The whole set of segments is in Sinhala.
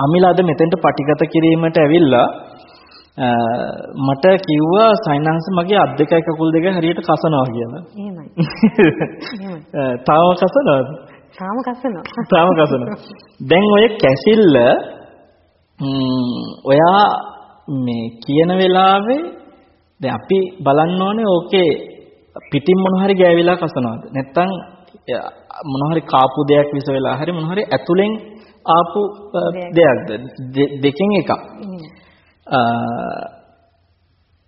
අමිල අද මෙතෙන්ට පටිගත කිරීමට ඇවිල්ලා මට කිව්වා සයින්හන්ස් මගේ අත් දෙකයි කකුල් දෙක හරියට කසනවා කියලා. එහෙමයි. තාම කසනවද? තාම කසනවා. තාම කසනවා. දැන් ඔය කැසිල්ල ඔයා මේ කියන වෙලාවේ දැන් අපි බලන්න ඕනේ ඕකේ පිටින් මොන හරි ගෑවිලා කසනවාද නැත්නම් මොන හරි කාපු දෙයක් විස වෙලා හරි මොන හරි ඇතුලෙන් ආපු දෙයක්ද? දෙකෙන් එකක්.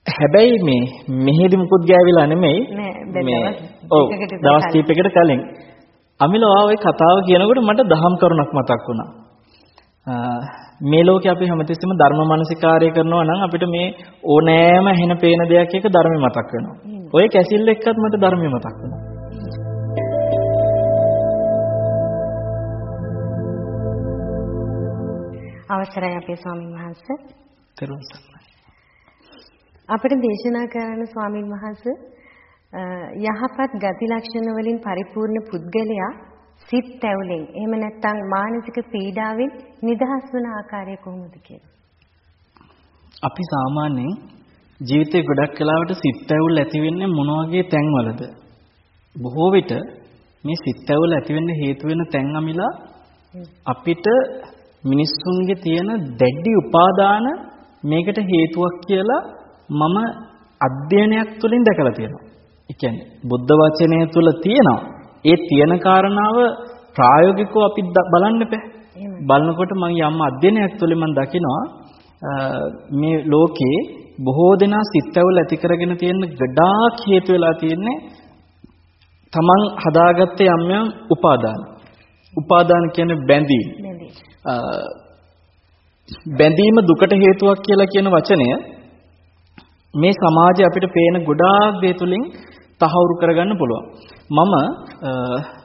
හැබැයි මේ මෙහෙදි මුකුත් ගෑවිලා නෙමෙයි. මේ ඔව් දවස් කීපයකට කලින්. අමිල ඔය කතාව කියනකොට මට දහම් කරුණක් මතක් වුණා. මේ ලෝකේ අපි හැමතිස්සෙම ධර්ම මානසිකාරය කරනවා නම් අපිට මේ ඕනෑම ඇහෙන පේන දෙයක් එක ධර්මෙ මතක් වෙනවා. ඔය කැසිල්ල එක්කත් මට ධර්මෙ මතක් වෙනවා. අවසරයි අපේ ස්වාමින් වහන්සේ. තෙරුවන් සරණයි. අපිට දේශනා කරන ස්වාමින් වහන්සේ යහපත් ගති ලක්ෂණ වලින් පරිපූර්ණ පුද්ගලයා සිත් තැවුලෙන් එහෙම නැත්නම් මානසික පීඩාවෙන් නිදහස් වන ආකාරය කොහොමද කියලා. අපි සාමාන්‍යයෙන් ජීවිතේ ගොඩක් වෙලාවට සිත් තැවුල් ඇති වෙන්නේ මොන වගේ තැන්වලද? බොහෝ විට මේ සිත් තැවුල් ඇති වෙන්න හේතු වෙන තැන් අමිලා අපිට මිනිස්සුන්ගේ තියෙන දැඩි උපාදාන මේකට හේතුවක් කියලා මම අධ්‍යයනයක් තුළින් දැකලා තියෙනවා. ඒ කියන්නේ බුද්ධ වචනය තුල තියෙනවා. ඒ තියෙන කාරණාව ප්‍රායෝගිකව අපි බලන්න බෑ. බලනකොට මම යම් අධ්‍යයනයක් තුළ මම දකිනවා මේ ලෝකේ බොහෝ දෙනා සිත්වල ඇති කරගෙන තියෙන ගඩාක් හේතු වෙලා තියෙන්නේ තමන් හදාගත්තේ යම් යම් උපාදාන. උපාදාන කියන්නේ බැඳීම්. බැඳීම දුකට හේතුවක් කියලා කියන වචනය මේ සමාජයේ අපිට පේන ගොඩාක් දේ තුලින් තහවුරු කරගන්න පුළුවන්. මම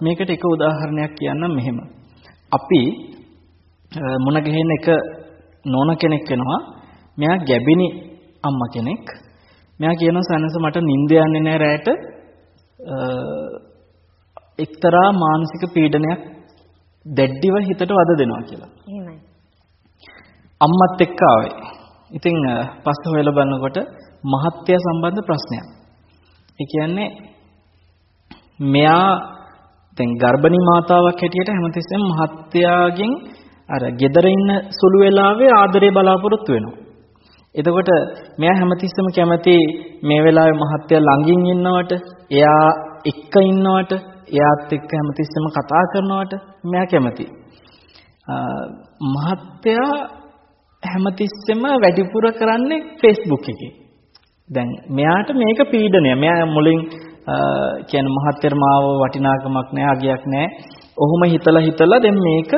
මේකට එක උදාහරණයක් කියන්නම් මෙහෙම. අපි මුණ ගැහෙන එක නෝන කෙනෙක් වෙනවා. මෙයා ගැබිනි අම්මා කෙනෙක්. මෙයා කියනවා සනස මට නිින්ද යන්නේ නැහැ රැට. එක්තරා මානසික පීඩනයක් දැඩිව හිතට වද දෙනවා කියලා. එහෙමයි. අම්මත් එක්ක ආවේ. ඉතින් පස්සේ හොයලා බලනකොට මහත්ය සම්බන්ධ ප්‍රශ්නයක්. ඒ කියන්නේ මෙයා දැන් ගර්භණී මාතාවක් හැටියට හැමතිස්සෙම මහත්යාගෙන් අර gedara ඉන්න සුළු වෙලාවේ ආදරේ බලාපොරොත්තු වෙනවා. එතකොට මෙයා හැමතිස්සෙම කැමති මේ වෙලාවේ මහත්ය ළඟින් ඉන්නවට, එයා එක්ක ඉන්නවට, එයාත් එක්ක හැමතිස්සෙම කතා කරනවට මෙයා කැමති. මහත්යා හැමතිස්සෙම වැඩිපුර කරන්නේ Facebook එකේ. දැන් මෙයාට මේක පීඩනය. මෙයා මුලින් කියන්නේ මහත්තයර මාව වටිනාකමක් නැහැ, අගයක් නැහැ. ඔහොම හිතලා හිතලා දැන් මේක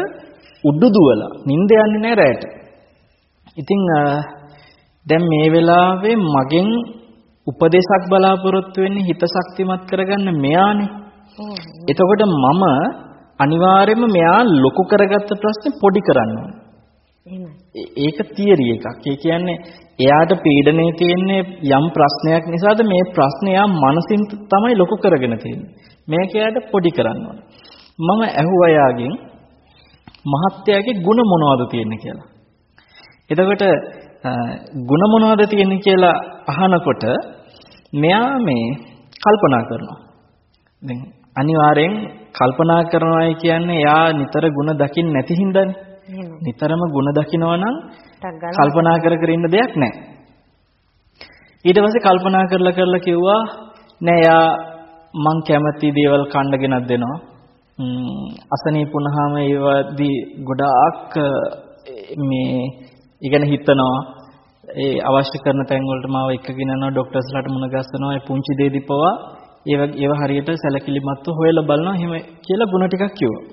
උඩු දුවලා නිින්ද යන්නේ නැහැ රැට. ඉතින් දැන් මේ වෙලාවේ මගෙන් උපදේශක් බලාපොරොත්තු වෙන්නේ හිත ශක්තිමත් කරගන්න මෙයානේ. එතකොට මම අනිවාර්යයෙන්ම මෙයා ලොකු කරගත්ත ප්‍රශ්නේ පොඩි කරන්න ඒක තියරි එකක්. ඒ කියන්නේ එයාට පීඩනය තියෙන්නේ යම් ප්‍රශ්නයක් නිසාද මේ ප්‍රශ්නේ යා මනසින් තමයි ලොකු කරගෙන තියෙන්නේ. මේක එයාට පොඩි කරන්න ඕනේ. මම ඇහුවා යාගෙන් මහත්යාගේ ಗುಣ මොනවද තියෙන්නේ කියලා. එතකොට ಗುಣ මොනවද තියෙන්නේ කියලා අහනකොට මෙයා මේ කල්පනා කරනවා. දැන් අනිවාර්යෙන් කල්පනා කරනවායි කියන්නේ එයා නිතර ಗುಣ දකින්න නැති හින්දානේ. නිතරම ಗುಣ දකිනවා නම් කල්පනා කර කර ඉන්න දෙයක් නැහැ. ඊට පස්සේ කල්පනා කරලා කරලා කිව්වා නෑ එයා මං කැමති දේවල් කන්න ගෙනත් දෙනවා. අසනීප වුණාම ඒවදී ගොඩාක් මේ ඉගෙන හිතනවා. ඒ අවශ්‍ය කරන තැන් වලට මාව එක්කගෙන යනවා ඩොක්ටර්ස්ලාට මුණ ගැස්සනවා. ඒ පුංචි දේ දීපවා ඒව ඒව හරියට සැලකිලිමත්ව හොයලා බලනවා එහෙම කියලා ಗುಣ ටිකක් කිව්වා.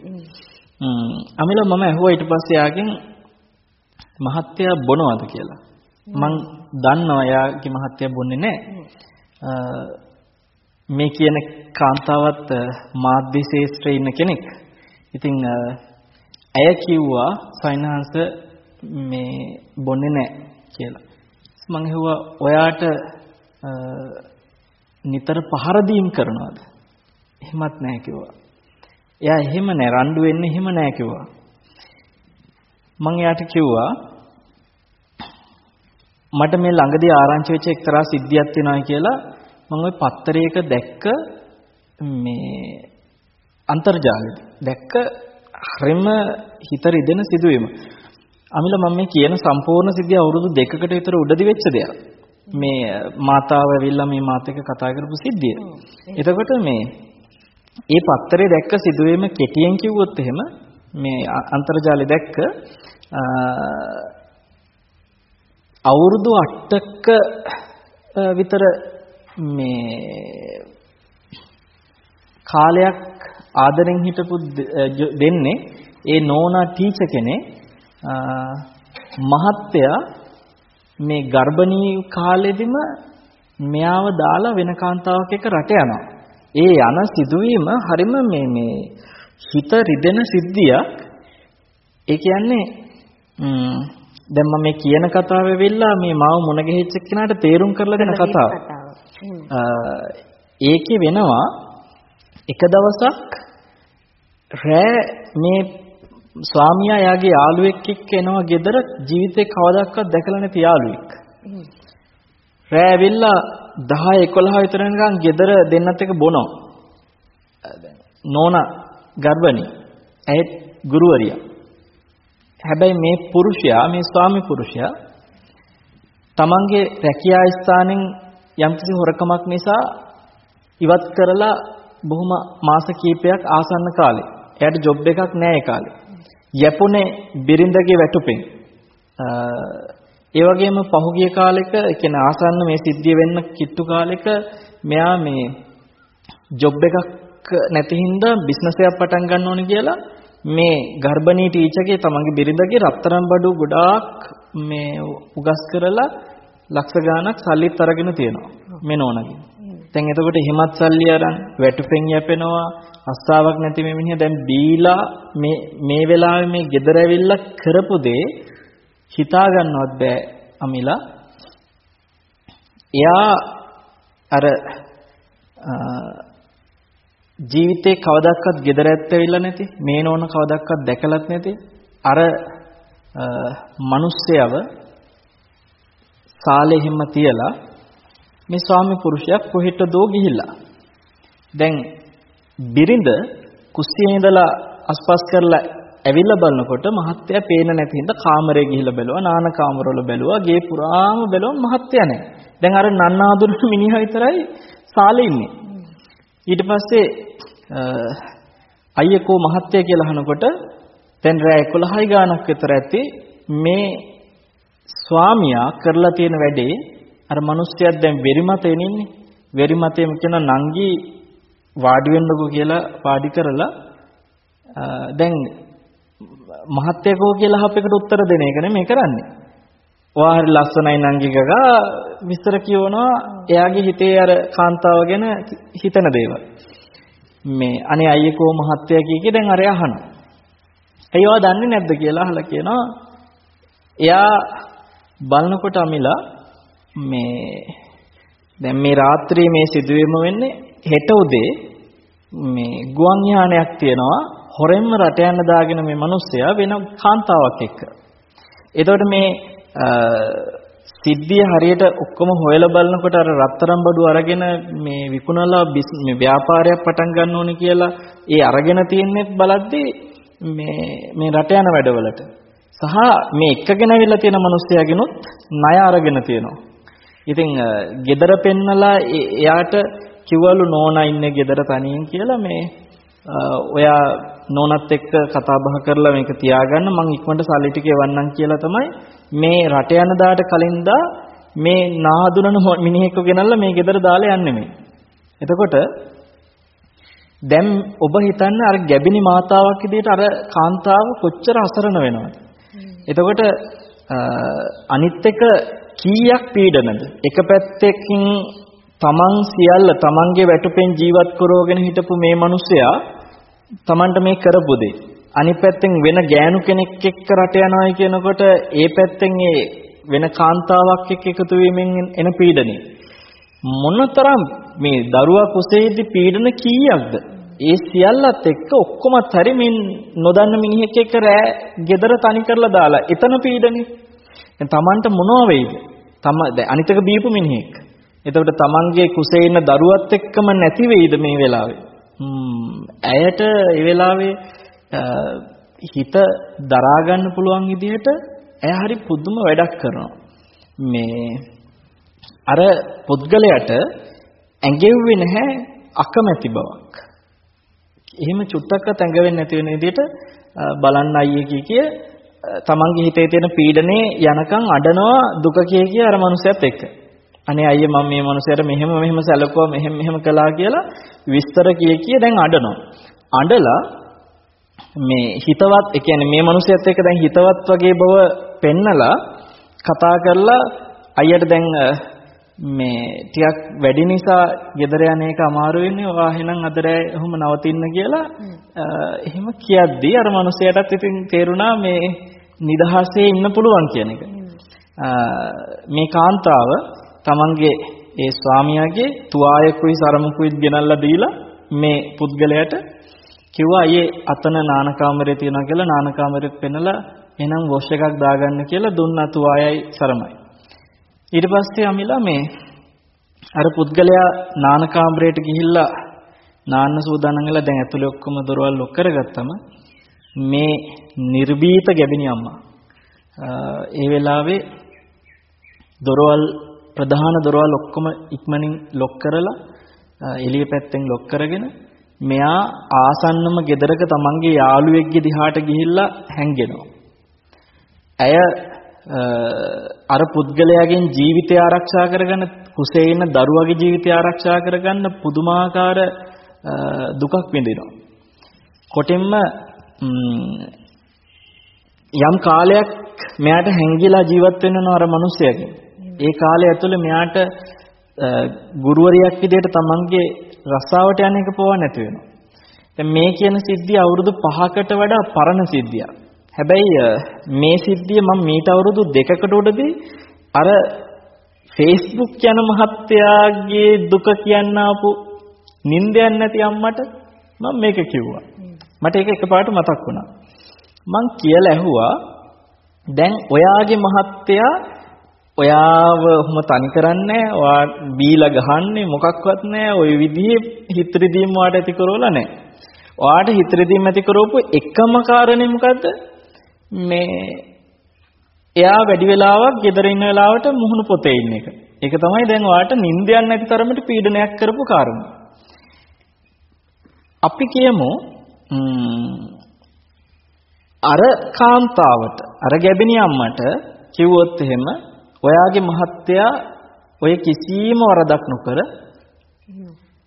ම්ම් අමිල මම ඇහුවා ඊට පස්සේ යාගෙන් මහත්තයා බොනවද කියලා. මං දන්නවා යාගේ මහත්තයා බොන්නේ නැහැ. මේ කියන කාන්තාවත් මාධ්‍ය ශාස්ත්‍රයේ ඉන්න කෙනෙක්. ඉතින් ඇය කිව්වා සයින්හන්ස මේ බොන්නේ නැහැ කියලා. මං ඇහුවා ඔයාට නිතර පහර දීම් කරනවද? එහෙමත් නැහැ කිව්වා. එයා එහෙම නෑ රණ්ඩු වෙන්නේ එහෙම නෑ කිව්වා. මම එයාට කිව්වා මට මේ ළඟදී ආරංචි වෙච්ච එක්තරා සිද්ධියක් තියෙනවා කියලා මම ওই පත්තරයක දැක්ක මේ අන්තර්ජාලෙ දැක්ක හරිම හිත රිදෙන සිදුවීම. අමිල මම මේ කියන සම්පූර්ණ සිද්ධිය අවුරුදු දෙකකට විතර උඩදි වෙච්ච දෙයක්. මේ මාතාව ඇවිල්ලා මේ මාත් එක්ක කතා කරපු සිද්ධිය. එතකොට මේ ඒ පත්තරේ දැක්ක සිදුවීම කෙටියෙන් කිව්වොත් එහෙම මේ අන්තර්ජාලය දැක්ක අවුරුදු 8ක විතර මේ කාලයක් ආදරෙන් හිටපු දෙන්නේ ඒ නෝනා ටීචර් කෙනේ මහත්තයා මේ ගර්භණී කාලෙදිම මෙයාව දාලා වෙන කාන්තාවක් එක්ක රට යනවා. ඒ යන සිදුවීම හරිම මේ මේ හිත රිදෙන සිද්ධියක්. ඒ කියන්නේ දැන් මම මේ කියන කතාව වෙවිලා මේ මාව මුණ ගැහිච්ච කෙනාට තේරුම් කරලා දෙන කතාව. ඒකේ වෙනවා එක දවසක් රෑ මේ ස්වාමියා යාගේ යාළුවෙක් එක්ක එනවා ගෙදර ජීවිතේ කවදාවත් දැකලා නැති යාළුවෙක්. රෑ ඇවිල්ලා 10 11 විතර නිකන් ගෙදර දෙන්නත් එක බොනවා. නෝනා ගර්භණී. ඇයි ගුරුවරියා. හැබැයි මේ පුරුෂයා මේ ස්වාමි පුරුෂයා තමන්ගේ රැකියා ස්ථානෙන් යම්කිසි හොරකමක් නිසා ඉවත් කරලා බොහොම මාස කිහිපයක් ආසන්න කාලේ. එයාට ජොබ් එකක් නැහැ ඒ කාලේ. යැපුනේ බිරිඳගේ වැටුපෙන්. ඒ වගේම පහුගිය කාලෙක කියන්නේ ආසන්න මේ සිද්ධිය වෙන්න කිට්ටු කාලෙක මෙයා මේ ජොබ් එකක් නැති හින්දා බිස්නස් එකක් පටන් ගන්න ඕනේ කියලා මේ ගර්භණී ටීචර්ගේ තමන්ගේ බිරිඳගේ රත්තරන් බඩු ගොඩාක් මේ උගස් කරලා ලක්ෂ ගාණක් සල්ලිත් අරගෙන තියෙනවා මේ නෝනගේ. දැන් එතකොට හිමත් සල්ලි අරන් වැටුපෙන් යැපෙනවා අස්තාවක් නැති මේ මිනිහා දැන් බීලා මේ මේ වෙලාවේ මේ ගෙදර ඇවිල්ලා කරපු දේ හිතා ගන්නවත් බෑ අමිලා. එයා අර ජීවිතේ කවදාවත් ගෙදර ඇත්තවිලා නැති මේ නෝන කවදාවත් දැකලත් නැති අර මිනිස්සයව සාලේ හිම තියලා මේ ස්වාමි පුරුෂයා කොහෙටදෝ ගිහිල්ලා? දැන් බිරිඳ කුස්සියේ ඉඳලා අස්පස් කරලා ඇවිල්ලා බලනකොට මහත්තයා පේන නැති හින්දා කාමරේ ගිහිල්ලා බැලුවා නාන කාමරවල බැලුවා ගේ පුරාම බැලුවා මහත්තයා නැහැ. දැන් අර නන්නාදුන මිනිහා විතරයි සාලේ ඉන්නේ. ඊට පස්සේ අයියකෝ මහත්තයා කියලා අහනකොට දැන් රෑ 11යි ගානක් විතර ඇති මේ ස්වාමියා කරලා තියෙන වැඩේ අර මිනිස්සුයක් දැන් වෙරි මතේ ඉන්නේ වෙරි මතේම කියන නංගි වාඩි වෙන්නකෝ කියලා වාඩි කරලා දැන් මහත්තයකෝ කියලා අහපෙකට උත්තර දෙන එක නෙමෙයි කරන්නේ. ඔයා හරි ලස්සනයි නංගි ගගා විස්තර කියවනවා එයාගේ හිතේ අර කාන්තාව ගැන හිතන දේවල්. මේ අනේ අයියකෝ මහත්තයා කිය දැන් අර අහනවා. ඇයි ඔයා දන්නේ නැද්ද කියලා අහලා කියනවා. එයා බලනකොට අමිලා මේ දැන් මේ රාත්‍රියේ මේ සිදුවීම වෙන්නේ හෙට උදේ මේ ගුවන් යානයක් තියෙනවා හොරෙන්ම රට යන්න දාගෙන මේ මිනිස්සයා වෙන කාන්තාවක් එක්ක. එතකොට මේ සිද්ධිය හරියට ඔක්කොම හොයලා බලනකොට අර රත්තරන් බඩු අරගෙන මේ විකුණලා මේ ව්‍යාපාරයක් පටන් ගන්න ඕනේ කියලා ඒ අරගෙන තියන්නේ බලද්දී මේ මේ රට යන වැඩවලට සහ මේ එක්කගෙන අවිල්ලා තියෙන මිනිස්සයාගෙනුත් ණය අරගෙන තියෙනවා. ඉතින් gedara පෙන්නලා එයාට කිව්වලු නෝනා ඉන්නේ gedara තනියෙන් කියලා මේ ඔයා නෝනත් එක්ක කතා බහ කරලා මේක තියාගන්න මං ඉක්මනට සල්ලි ටික එවන්නම් කියලා තමයි මේ රට යන දාට කලින්දා මේ නාහදුනන මිනිහෙක්ව ගෙනල්ලා මේ ගෙදර දාලා යන්නේ මේ. එතකොට දැන් ඔබ හිතන්න අර ගැබිනි මාතාවක් විදිහට අර කාන්තාව කොච්චර අසරණ වෙනවද? එතකොට අනිත් එක කීයක් පීඩනද? එක පැත්තකින් තමන් සියල්ල තමන්ගේ වැටුපෙන් ජීවත් කරවගෙන හිටපු මේ මිනිසයා තමන්ට මේ කරපු දේ අනිත් පැත්තෙන් වෙන ගෑනු කෙනෙක් එක්ක රට යනවායි කියනකොට ඒ පැත්තෙන් ඒ වෙන කාන්තාවක් එක්ක එකතු වීමෙන් එන පීඩනේ මොනතරම් මේ දරුවා කුසේදී පීඩන කීයක්ද ඒ සියල්ලත් එක්ක ඔක්කොමත් හරි මින් නොදන්න මිනිහෙක් එක්ක රෑ gedara තනි කරලා දාලා එතන පීඩනේ. දැන් Tamanට මොනව වෙයිද? තම දැන් අනිතක බීපු මිනිහෙක්. එතකොට Tamanගේ කුසේ ඉන්න දරුවත් එක්කම නැති වෙයිද මේ වෙලාවේ? ඇයට ඒ වෙලාවේ හිත දරා ගන්න පුළුවන් විදිහට ඇය හරි පුදුම වැඩක් කරනවා. මේ අර පුද්ගලයාට ඇඟෙව්වේ නැහැ අකමැති බවක්. එහෙම චුට්ටක්වත් ඇඟවෙන්නේ නැති වෙන විදිහට බලන්න අයියේ කිය කිය තමන්ගේ හිතේ තියෙන පීඩනේ යනකම් අඩනවා දුක කිය කිය අර මනුස්සයත් එක්ක. අනේ අයියේ මම මේ මනුස්සයාට මෙහෙම මෙහෙම සැලකුවා මෙහෙම මෙහෙම කළා කියලා විස්තර කිය කිය දැන් අඬනවා. අඬලා මේ හිතවත් ඒ කියන්නේ මේ මනුස්සයත් එක්ක දැන් හිතවත් වගේ බව පෙන්නලා කතා කරලා අයියට දැන් මේ ටිකක් වැඩි නිසා ගෙදර යන එක අමාරු වෙන්නේ ඔයා එහෙනම් අද රෑ ඔහොම නවතින්න කියලා එහෙම කියද්දී අර මනුස්සයාටත් ඉතින් තේරුණා මේ නිදහසේ ඉන්න පුළුවන් කියන එක. මේ කාන්තාව තමන්ගේ ඒ ස්වාමියාගේ තුආයකුයි සරමුකුයි ගෙනල්ලා දීලා මේ පුද්ගලයාට කිව්වා අයියේ අතන නාන කාමරේ තියෙනවා කියලා නාන කාමරෙත් පෙන්නලා එහෙනම් වොෂ් එකක් දාගන්න කියලා දුන්නා තුආයයි සරමයි. ඊට පස්සේ අමිලා මේ අර පුද්ගලයා නාන කාමරයට ගිහිල්ලා නාන්න සූදානම් වෙලා දැන් ඇතුලේ ඔක්කොම දොරවල් ලොක් කරගත්තම මේ නිර්භීත ගැබිනි අම්මා ඒ වෙලාවේ දොරවල් ප්‍රධාන දොරවල් ඔක්කොම ඉක්මනින් ලොක් කරලා එළිය පැත්තෙන් ලොක් කරගෙන මෙයා ආසන්නම ගෙදරක තමන්ගේ යාළුවෙක්ගේ දිහාට ගිහිල්ලා හැංගෙනවා. ඇය අර පුද්ගලයාගෙන් ජීවිතය ආරක්ෂා කරගන්න කුසේ ඉන්න දරුවගේ ජීවිතය ආරක්ෂා කරගන්න පුදුමාකාර දුකක් විඳිනවා. කොටින්ම යම් කාලයක් මෙයාට හැංගිලා ජීවත් වෙන්න අර මිනිස්සයාගෙන්. ඒ කාලය ඇතුළේ මෙයාට ගුරුවරියක් විදිහට තමන්ගේ රස්සාවට යන එක පොව නැති වෙනවා. දැන් මේ කියන සිද්ධිය අවුරුදු 5කට වඩා පරණ සිද්ධියක්. හැබැයි මේ සිද්ධිය මම මීට අවුරුදු දෙකකට උඩදී අර Facebook යන මහත්තයාගේ දුක කියන්න ආපු නිින්දයක් නැති අම්මට මම මේක කිව්වා. මට ඒක එකපාරට මතක් වුණා. මං කියලා ඇහුවා දැන් ඔයාගේ මහත්තයා ඔයාව ඔහොම තනි කරන්නේ ඔයා බීලා ගහන්නේ මොකක්වත් නැහැ ওই විදිහේ හිතරිදීම් වාට ඇති කරවලා නැහැ. ඔයාට හිතරිදීම් ඇති කරවපු එකම කාරණේ මොකද්ද? මේ එයා වැඩි වෙලාවක් ගෙදර ඉන්න වෙලාවට මුහුණු පොතේ ඉන්න එක. ඒක තමයි දැන් ඔයාට නිින්දයක් නැති තරමට පීඩනයක් කරපු කාරණා. අපි කියමු අර කාන්තාවට අර ගැබිනි අම්මට කිව්වොත් එහෙම ඔයාගේ මහත්තයා ඔය කිසිම වරදක් නොකර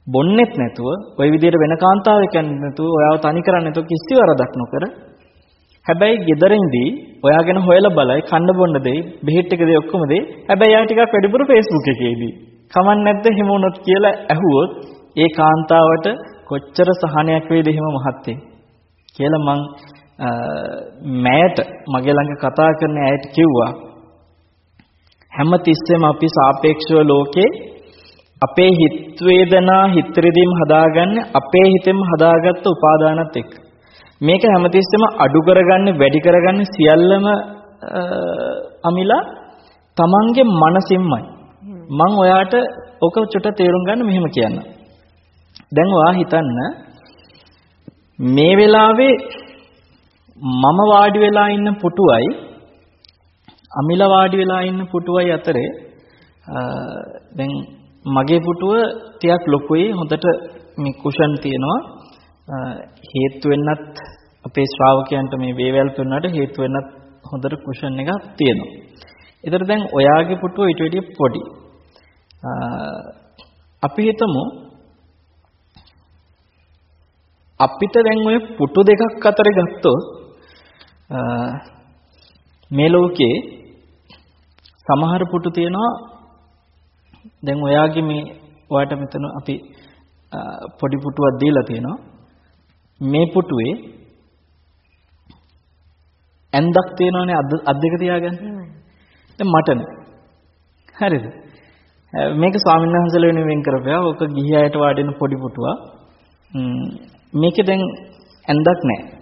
බොන්නෙත් නැතුව ওই විදිහට වෙන කාන්තාවෙක් යන්නේ නැතුව ඔයාව තනි කරන්නේ නැතුව කිසි වරදක් නොකර හැබැයි ගෙදරින්දී ඔයාගෙන හොයලා බලයි කන්න බොන්න දෙයි බෙහෙත් එක දෙයි ඔක්කොම දෙයි. හැබැයි යා ටිකක් වැඩිපුර Facebook එකේදී කමක් නැද්ද හිම වුණොත් කියලා ඇහුවොත් ඒ කාන්තාවට කොච්චර සහනයක් වේද එහෙම මහත්තේ? කියලා මං මෑට මගේ ළඟ කතා කරන ඇයට කිව්වා හැම තිස්සෙම අපි සාපේක්ෂව ලෝකේ අපේ හිත වේදනා හිත රිදීම් හදාගන්නේ අපේ හිතෙන් හදාගත්ත උපාදානත් එක්ක. මේක හැමතිස්සෙම අඩු කරගන්නේ වැඩි කරගන්නේ සියල්ලම අමිලා තමන්ගේ මනසින්මයි. මං ඔයාට ඔක චුට තේරුම් ගන්න මෙහෙම කියන්න. දැන් ඔයා හිතන්න මේ වෙලාවේ මම වාඩි වෙලා ඉන්න පුටුවයි අමිල වාඩි වෙලා ඉන්න පුටුවයි අතරේ දැන් මගේ පුටුව ටිකක් ලොකුයි හොඳට මේ කුෂන් තියෙනවා හේතු වෙන්නත් අපේ ශ්‍රාවකයන්ට මේ වේවැල් පෙන්වන්නට හේතු වෙන්නත් හොඳට කුෂන් එකක් තියෙනවා. ඒතර දැන් ඔයාගේ පුටුව ඊට වැඩිය පොඩි. අපි හිතමු අපිට දැන් ඔය පුටු දෙකක් අතර ගත්තොත් මේ ලෝකේ සමහර පුටු තියෙනවා. දැන් ඔයාගේ මේ ඔයාට මෙතන අපි පොඩි පුටුවක් දීලා තියෙනවා. මේ පුටුවේ ඇන්දක් තියෙනවනේ අත් දෙක තියාගන්න. දැන් මටනේ. හරිද? මේක ස්වාමීන් වහන්සේලා වෙනුවෙන් කරපුවා ඔක ගිහි අයට වාඩින පොඩි පුටුවක්. මේකේ දැන් ඇඳක් නැහැ.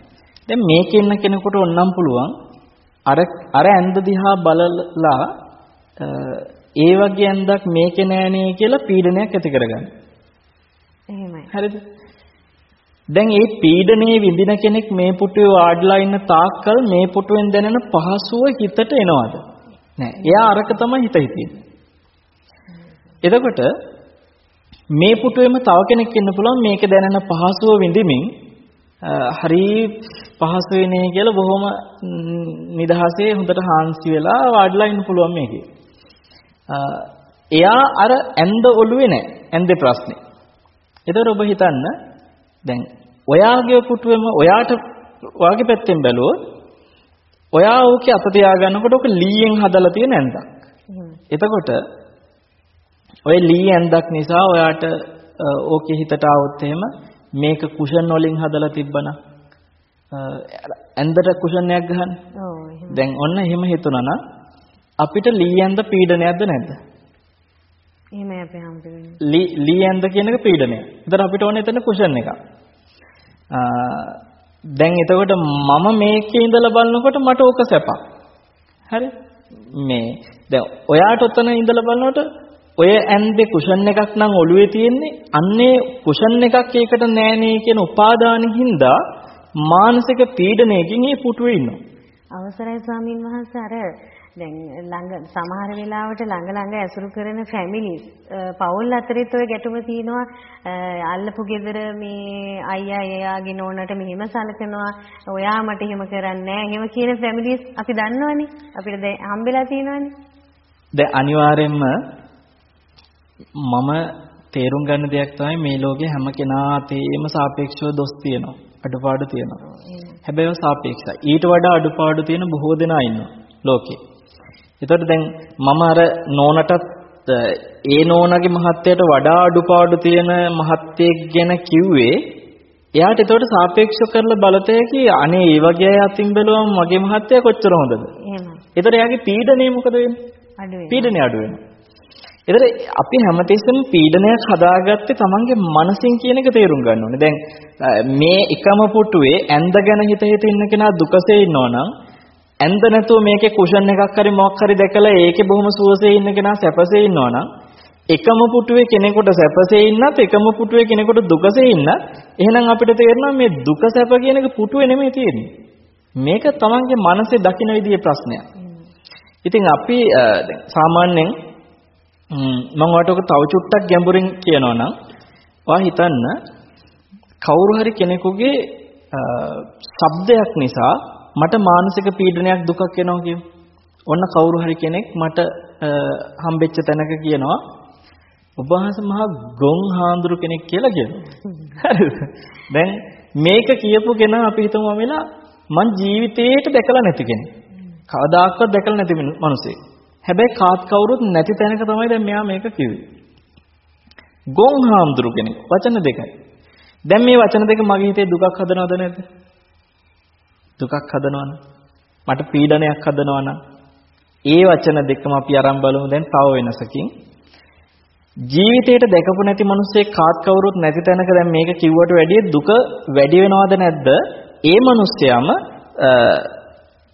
දැන් මේකේ ඉන්න කෙනෙකුට ඕනම් පුළුවන් අර අර ඇඳ දිහා බලලා ඒ වගේ ඇඳක් මේකේ නෑනේ කියලා පීඩනයක් ඇති කරගන්න. එහෙමයි. හරිද? දැන් මේ පීඩනයේ විඳින කෙනෙක් මේ පුටුවේ වාඩිලා ඉන්න තාක්කල් මේ පුටුවෙන් දැනෙන පහසුව හිතට එනවද? නෑ. එයා අරක තමයි හිත හිතන්නේ. එතකොට මේ පුටුවේම තව කෙනෙක් ඉන්න පුළුවන් මේක දැනෙන පහසුව විඳිමින් හරි පහසු වෙන්නේ කියලා බොහොම නිදහසේ හොඳට හාන්සි වෙලා වාඩිලා ඉන්න පුළුවන් මේකේ. එයා අර ඇඳ ඔළුවේ නැහැ. ඇඳේ ප්‍රශ්නේ. ඒතර ඔබ හිතන්න දැන් ඔයාගේ පුටුවෙම ඔයාට වාගේ පැත්තෙන් බැලුවොත් ඔයා ඕකේ අත තියාගන්නකොට ඔක ලීයෙන් හදලා තියෙන ඇඳක්. එතකොට ඔය ලී ඇඳක් නිසා ඔයාට ඕකේ හිතට આવොත් එහෙම මේක කුෂන් වලින් හදලා තිබ්බනම් ඇඳට කුෂන් එකක් ගහන්න. ඔව් දැන් ඔන්න එහෙම හිතුණා නම් අපිට ලී ඇඳ පීඩනයක්ද නැද්ද? එහෙමයි අපේ හම්බෙන්නේ. ලී ලී ඇඳ කියන එක පීඩනය. ඒතර අපිට ඕනේ එතන කුෂන් එකක්. දැන් එතකොට මම මේකේ ඉඳලා බලනකොට මට ඕක සැපක්. හරි? මේ දැන් ඔයාට ඔතන ඉඳලා බලනකොට ඔය ඇන්දේ කුෂන් එකක් නම් ඔළුවේ තියෙන්නේ අන්නේ කුෂන් එකක් ඒකට නෑනේ කියන උපාදානෙ හින්දා මානසික පීඩනයකින් මේ පුටුවේ ඉන්නවා. අවසරයි ස්වාමින් වහන්සේ. අර දැන් ළඟ සමහර වෙලාවට ළඟ ළඟ ඇසුරු කරන ෆැමිලිස් පවුල් අතරෙත් ඔය ගැටුම තියෙනවා. අල්ලපු ගෙදර මේ අයියා එයාගේ නෝනට මෙහෙම සලකනවා. ඔයා මට එහෙම කරන්නේ නැහැ. එහෙම කියන ෆැමිලිස් අපි දන්නවනේ. අපිට දැන් හම්බෙලා තියෙනවනේ. දැන් අනිවාර්යයෙන්ම මම තේරුම් ගන්න දෙයක් තමයි මේ ලෝකේ හැම කෙනාටම සාපේක්ෂව දොස් තියෙනවා අඩුපාඩු තියෙනවා. හැබැයි ඒවා සාපේක්ෂයි. ඊට වඩා අඩුපාඩු තියෙන බොහෝ දෙනා ඉන්නවා ලෝකේ. එතකොට දැන් මම අර නෝනටත් ඒ නෝනගේ මහත්යට වඩා අඩුපාඩු තියෙන මහත්යෙක් ගැන කිව්වේ එයාට එතකොට සාපේක්ෂව කරලා බලතේකි අනේ ඒ වගේ අය අතින් බැලුවම මගේ මහත්ය කොච්චර හොඳද? එහෙමයි. එතකොට එයාගේ පීඩනය මොකද වෙන්නේ? අඩු වෙනවා පීඩනය අඩු වෙනවා එතකොට අපි හැමතිස්සෙම පීඩනයක් හදාගත්තේ තමන්ගේ මනසින් කියන එක තේරුම් ගන්න ඕනේ. දැන් මේ එකම පුටුවේ ඇඳ ගැන හිත හිත ඉන්න කෙනා දුකසේ ඉන්නවනම් ඇඳ නැතුව මේකේ කුෂන් එකක් හරි මොකක් හරි දැකලා ඒකේ බොහොම සුවසේ ඉන්න කෙනා සැපසේ ඉන්නවනම් එකම පුටුවේ කෙනෙකුට සැපසේ ඉන්නත් එකම පුටුවේ කෙනෙකුට දුකසේ ඉන්නත් එහෙනම් අපිට තේරෙනවා මේ දුක සැප කියන එක පුටුවේ නෙමෙයි තියෙන්නේ. මේක තමන්ගේ මනසේ දකින විදිහේ ප්‍රශ්නයක්. ඉතින් අපි දැන් සාමාන්‍යයෙන් මම ඔයාලට ඔක තව චුට්ටක් ගැඹුරින් කියනවා නම් ඔයා හිතන්න කවුරු හරි කෙනෙකුගේ ශබ්දයක් නිසා මට මානසික පීඩනයක් දුකක් එනවා කියමු. ඔන්න කවුරු හරි කෙනෙක් මට හම්බෙච්ච තැනක කියනවා ඔබ වහන්සේ මහා ගොන් හාඳුරු කෙනෙක් කියලා කියනවා. හරිද? දැන් මේක කියපු කෙනා අපි හිතමු වෙලා මං ජීවිතේට දැකලා නැති කෙනෙක්. කවදාකවත් දැකලා නැති මිනිසෙක්. හැබැයි කාත් කවුරුත් නැති තැනක තමයි දැන් මෙයා මේක කිව්වේ. ගොන් හාමුදුරු කෙනෙක් වචන දෙකයි. දැන් මේ වචන දෙක මගේ හිතේ දුකක් හදනවද නැද්ද? දුකක් හදනවනේ. මට පීඩනයක් හදනවනම් ඒ වචන දෙකම අපි අරන් බලමු දැන් තව වෙනසකින්. ජීවිතේට දැකපු නැති මිනිස්සෙක් කාත් කවුරුත් නැති තැනක දැන් මේක කිව්වට වැඩිය දුක වැඩි වෙනවද නැද්ද? ඒ මිනිස්සයාම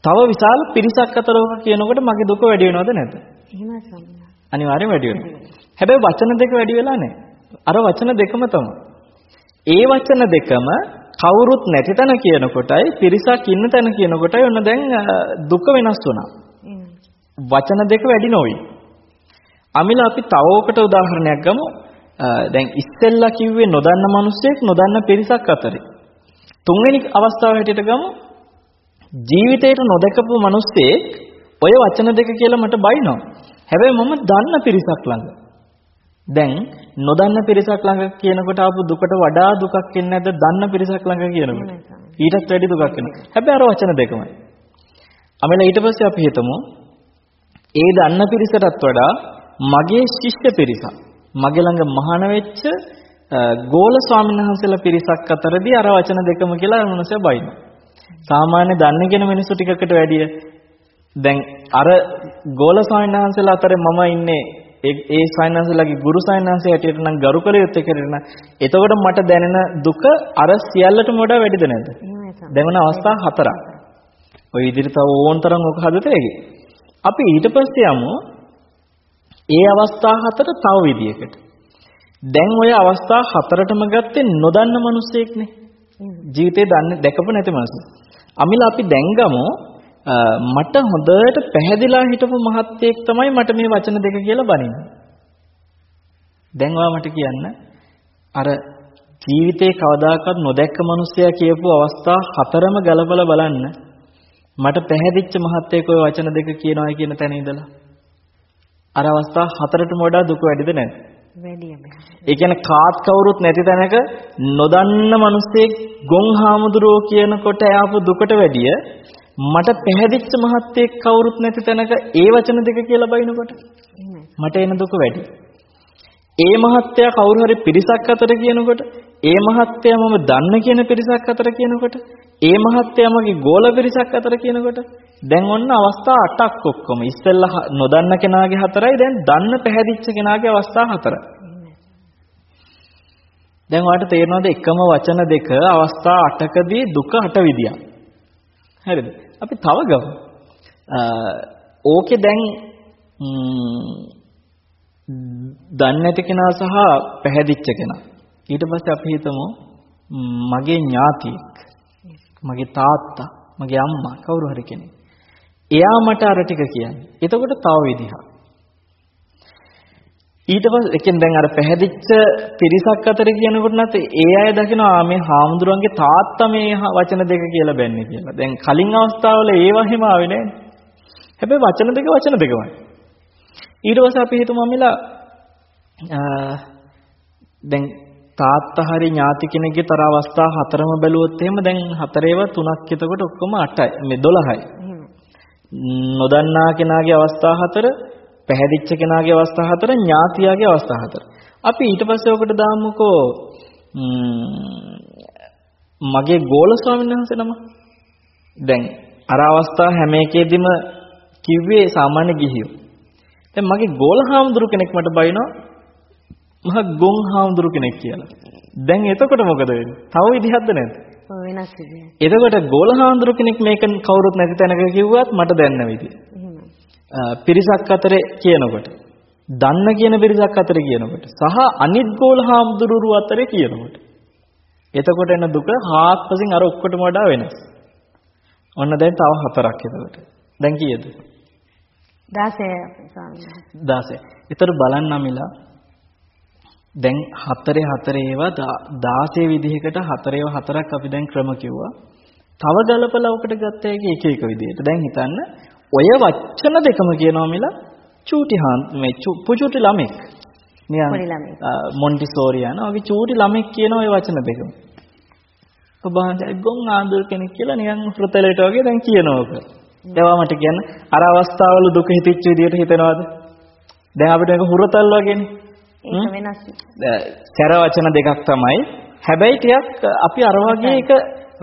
තව විශාල පිරිසක් අතර ඔක කියනකොට මගේ දුක වැඩි වෙනවද නැද්ද? එහෙමයි ස්වාමීන් අනිවාර්යෙන් වැඩි වෙනවා. හැබැයි වචන දෙක වැඩි වෙලා නැහැ. අර වචන දෙකම තමයි. ඒ වචන දෙකම කවුරුත් නැති තැන කියනකොටයි පිරිසක් ඉන්න තැන කියනකොටයි ඔන්න දැන් දුක වෙනස් වුණා. වචන දෙක වැඩි නොවේ. අමිල අපි තවකට උදාහරණයක් ගමු. දැන් ඉස්සෙල්ලා කිව්වේ නොදන්න මිනිස්සෙක් නොදන්න පිරිසක් අතරේ. තුන්වෙනි අවස්ථාව හැටියට ගමු. ජීවිතේට නොදකපු මිනිස්සෙක් ඔය වචන දෙක කියලා මට බයිනවා. හැබැයි මම දන්න පිරිසක් ළඟ. දැන් නොදන්න පිරිසක් ළඟ කියනකොට ආපු දුකට වඩා දුකක් එන්නේ නැද්ද දන්න පිරිසක් ළඟ කියනකොට? ඊටත් වැඩි දුකක් එනවා. හැබැයි අර වචන දෙකමයි. අමෙල ඊට පස්සේ අපි හිතමු ඒ දන්න පිරිසටත් වඩා මගේ ශිෂ්‍ය පිරිසක් මගේ ළඟ මහාන වෙච්ච ගෝල ස්වාමීන් වහන්සේලා පිරිසක් අතරදී අර වචන දෙකම කියලා මොනසෙ බයිනවා. සාමාන්‍ය දන්නේ කෙන මිනිස්සු ටිකකට වැඩිය දැන් අර ගෝල ස්වාමීන් වහන්සේලා අතරේ මම ඉන්නේ ඒ ඒ සයන්හන්සලාගේ ගුරු සයන්හන්සේ හැටියට නම් ගරු කළ යුත්තේ කරන. එතකොට මට දැනෙන දුක අර සියල්ලටම වඩා වැඩිද නැද්ද? දැන් අවස්ථා හතරක්. ඔය විදිහට තව ඕන තරම් ඔක හදතේගේ. අපි ඊට පස්සේ යමු ඒ අවස්ථා හතර තව විදියකට. දැන් ඔය අවස්ථා හතරටම ගත්තේ නොදන්න මිනිස්සෙක්නේ. ජීවිතේ දන්නේ දැකපු නැති මිනිස්සු. අමිලා අපි දැන් ගමු මට හොඳට පැහැදිලා හිටපු මහත්තයෙක් තමයි මට මේ වචන දෙක කියලා බනින්නේ. දැන් ඔයා මට කියන්න අර ජීවිතේ කවදාකවත් නොදැක්ක මිනිස්සයා කියපු අවස්ථා හතරම ගලපලා බලන්න මට පැහැදිච්ච මහත්තයෙක් ওই වචන දෙක කියනවා කියන තැන ඉඳලා අර අවස්ථා හතරටම වඩා දුක වැඩිද නැද්ද? වැඩි අපේ. ඒ කියන්නේ කාත් කවුරුත් නැති තැනක නොදන්න මිනිස්සෙක් ගොන් හාමුදුරුවෝ කියනකොට ආපු දුකට වැඩිය මට පැහැදිච්ච මහත්තයෙක් කවුරුත් නැති තැනක ඒ වචන දෙක කියලා බයිනකොට එහෙමයි. මට එන දුක වැඩි. ඒ මහත්තයා කවුරු හරි පිරිසක් අතර කියනකොට ඒ මහත්තයා මම දන්න කියන පිරිසක් අතර කියනකොට ඒ මහත්තයා මගේ ගෝල පිරිසක් අතර කියනකොට දැන් ඔන්න අවස්ථා 8ක් ඔක්කොම ඉස්සෙල්ලා නොදන්න කෙනාගේ හතරයි දැන් දන්න පැහැදිච්ච කෙනාගේ අවස්ථා හතරයි. දැන් ඔයාලට තේරෙනවද එකම වචන දෙක අවස්ථා 8කදී දුක 8 විදියක්. හරිද? අපි තව ගමු. ඕකේ දැන් දන්නේ නැති කෙනා සහ පැහැදිච්ච කෙනා. ඊට පස්සේ අපි හිතමු මගේ ඥාතියෙක්. මගේ තාත්තා, මගේ අම්මා කවුරු හරි කෙනෙක්. එයා මට අර ටික කියන්නේ. එතකොට තව විදිහක්. ඊට පස්සේ එකෙන් දැන් අර පැහැදිච්ච පිරිසක් අතර කියනකොට නැත් ඒ අය දකිනවා මේ හාමුදුරන්ගේ තාත්තා මේ වචන දෙක කියලා බැන්නේ කියලා. දැන් කලින් අවස්ථාවල ඒව හිම ආවේ නැහැ. හැබැයි වචන දෙක වචන දෙකමයි. ඊට පස්සේ අපි හිතමු අමිලා දැන් තාත්තා හරි ඥාති කෙනෙක්ගේ තර අවස්ථා හතරම බැලුවොත් එහෙම දැන් හතරේව තුනක් එතකොට ඔක්කොම 8යි මේ 12යි. නොදන්නා කෙනාගේ අවස්ථා හතර පැහැදිච්ච කෙනාගේ අවස්ථා හතර ඥාතියාගේ අවස්ථා හතර. අපි ඊට පස්සේ ඔකට දාමුකෝ මගේ ගෝල ස්වාමීන් වහන්සේ නම. දැන් අර අවස්ථා හැම එකෙදිම කිව්වේ සාමාන්‍ය ගිහියෝ. දැන් මගේ ගෝල හාමුදුරු කෙනෙක් මට බයිනවා මහ ගොන් හාමුදුරු කෙනෙක් කියලා. දැන් එතකොට මොකද වෙන්නේ? තව විදිහක්ද නැද්ද? ඔය වෙනස් විදියක්. එතකොට ගෝල හාමුදුරු කෙනෙක් මේක කවුරුත් නැති තැනක කිව්වත් මට දැනන විදිය. පිරිසක් අතරේ කියනකොට දන්න කියන පිරිසක් අතරේ කියනකොට සහ අනිත් ගෝල හාමුදුරුවෝ අතරේ කියනකොට එතකොට එන දුක හාත්පසින් අර ඔක්කොටම වඩා වෙනස්. ඔන්න දැන් තව හතරක් එතකොට. දැන් කීයද? 16 ස්වාමීන් 16. ඒතර බලන්න අමිලා දැන් හතරේ හතරේ ඒවා 16 විදිහකට හතරේව හතරක් අපි දැන් ක්‍රම කිව්වා. තව ගලපලා උකට ගත්ත එක එක එක විදිහට. දැන් හිතන්න ඔය වචන දෙකම කියනවා මිලා චූටි හාන් මේ පුචුටි ළමෙක්. ළමෙක්. මොන්ටිසෝරි යන වගේ චූටි ළමෙක් කියන ඔය වචන දෙකම. ඔබ ගොන් ආන්දුර කෙනෙක් කියලා නිකන් හෘතලයට වගේ දැන් කියනවක. ඒවා මට කියන්න අර අවස්ථාවල දුක හිතෙච්ච විදිහට හිතනවාද? දැන් අපිට මේක හුරතල් වගේනේ. ඒක වෙනස්. සැර වචන දෙකක් තමයි. හැබැයි ටිකක් අපි අර වගේ එක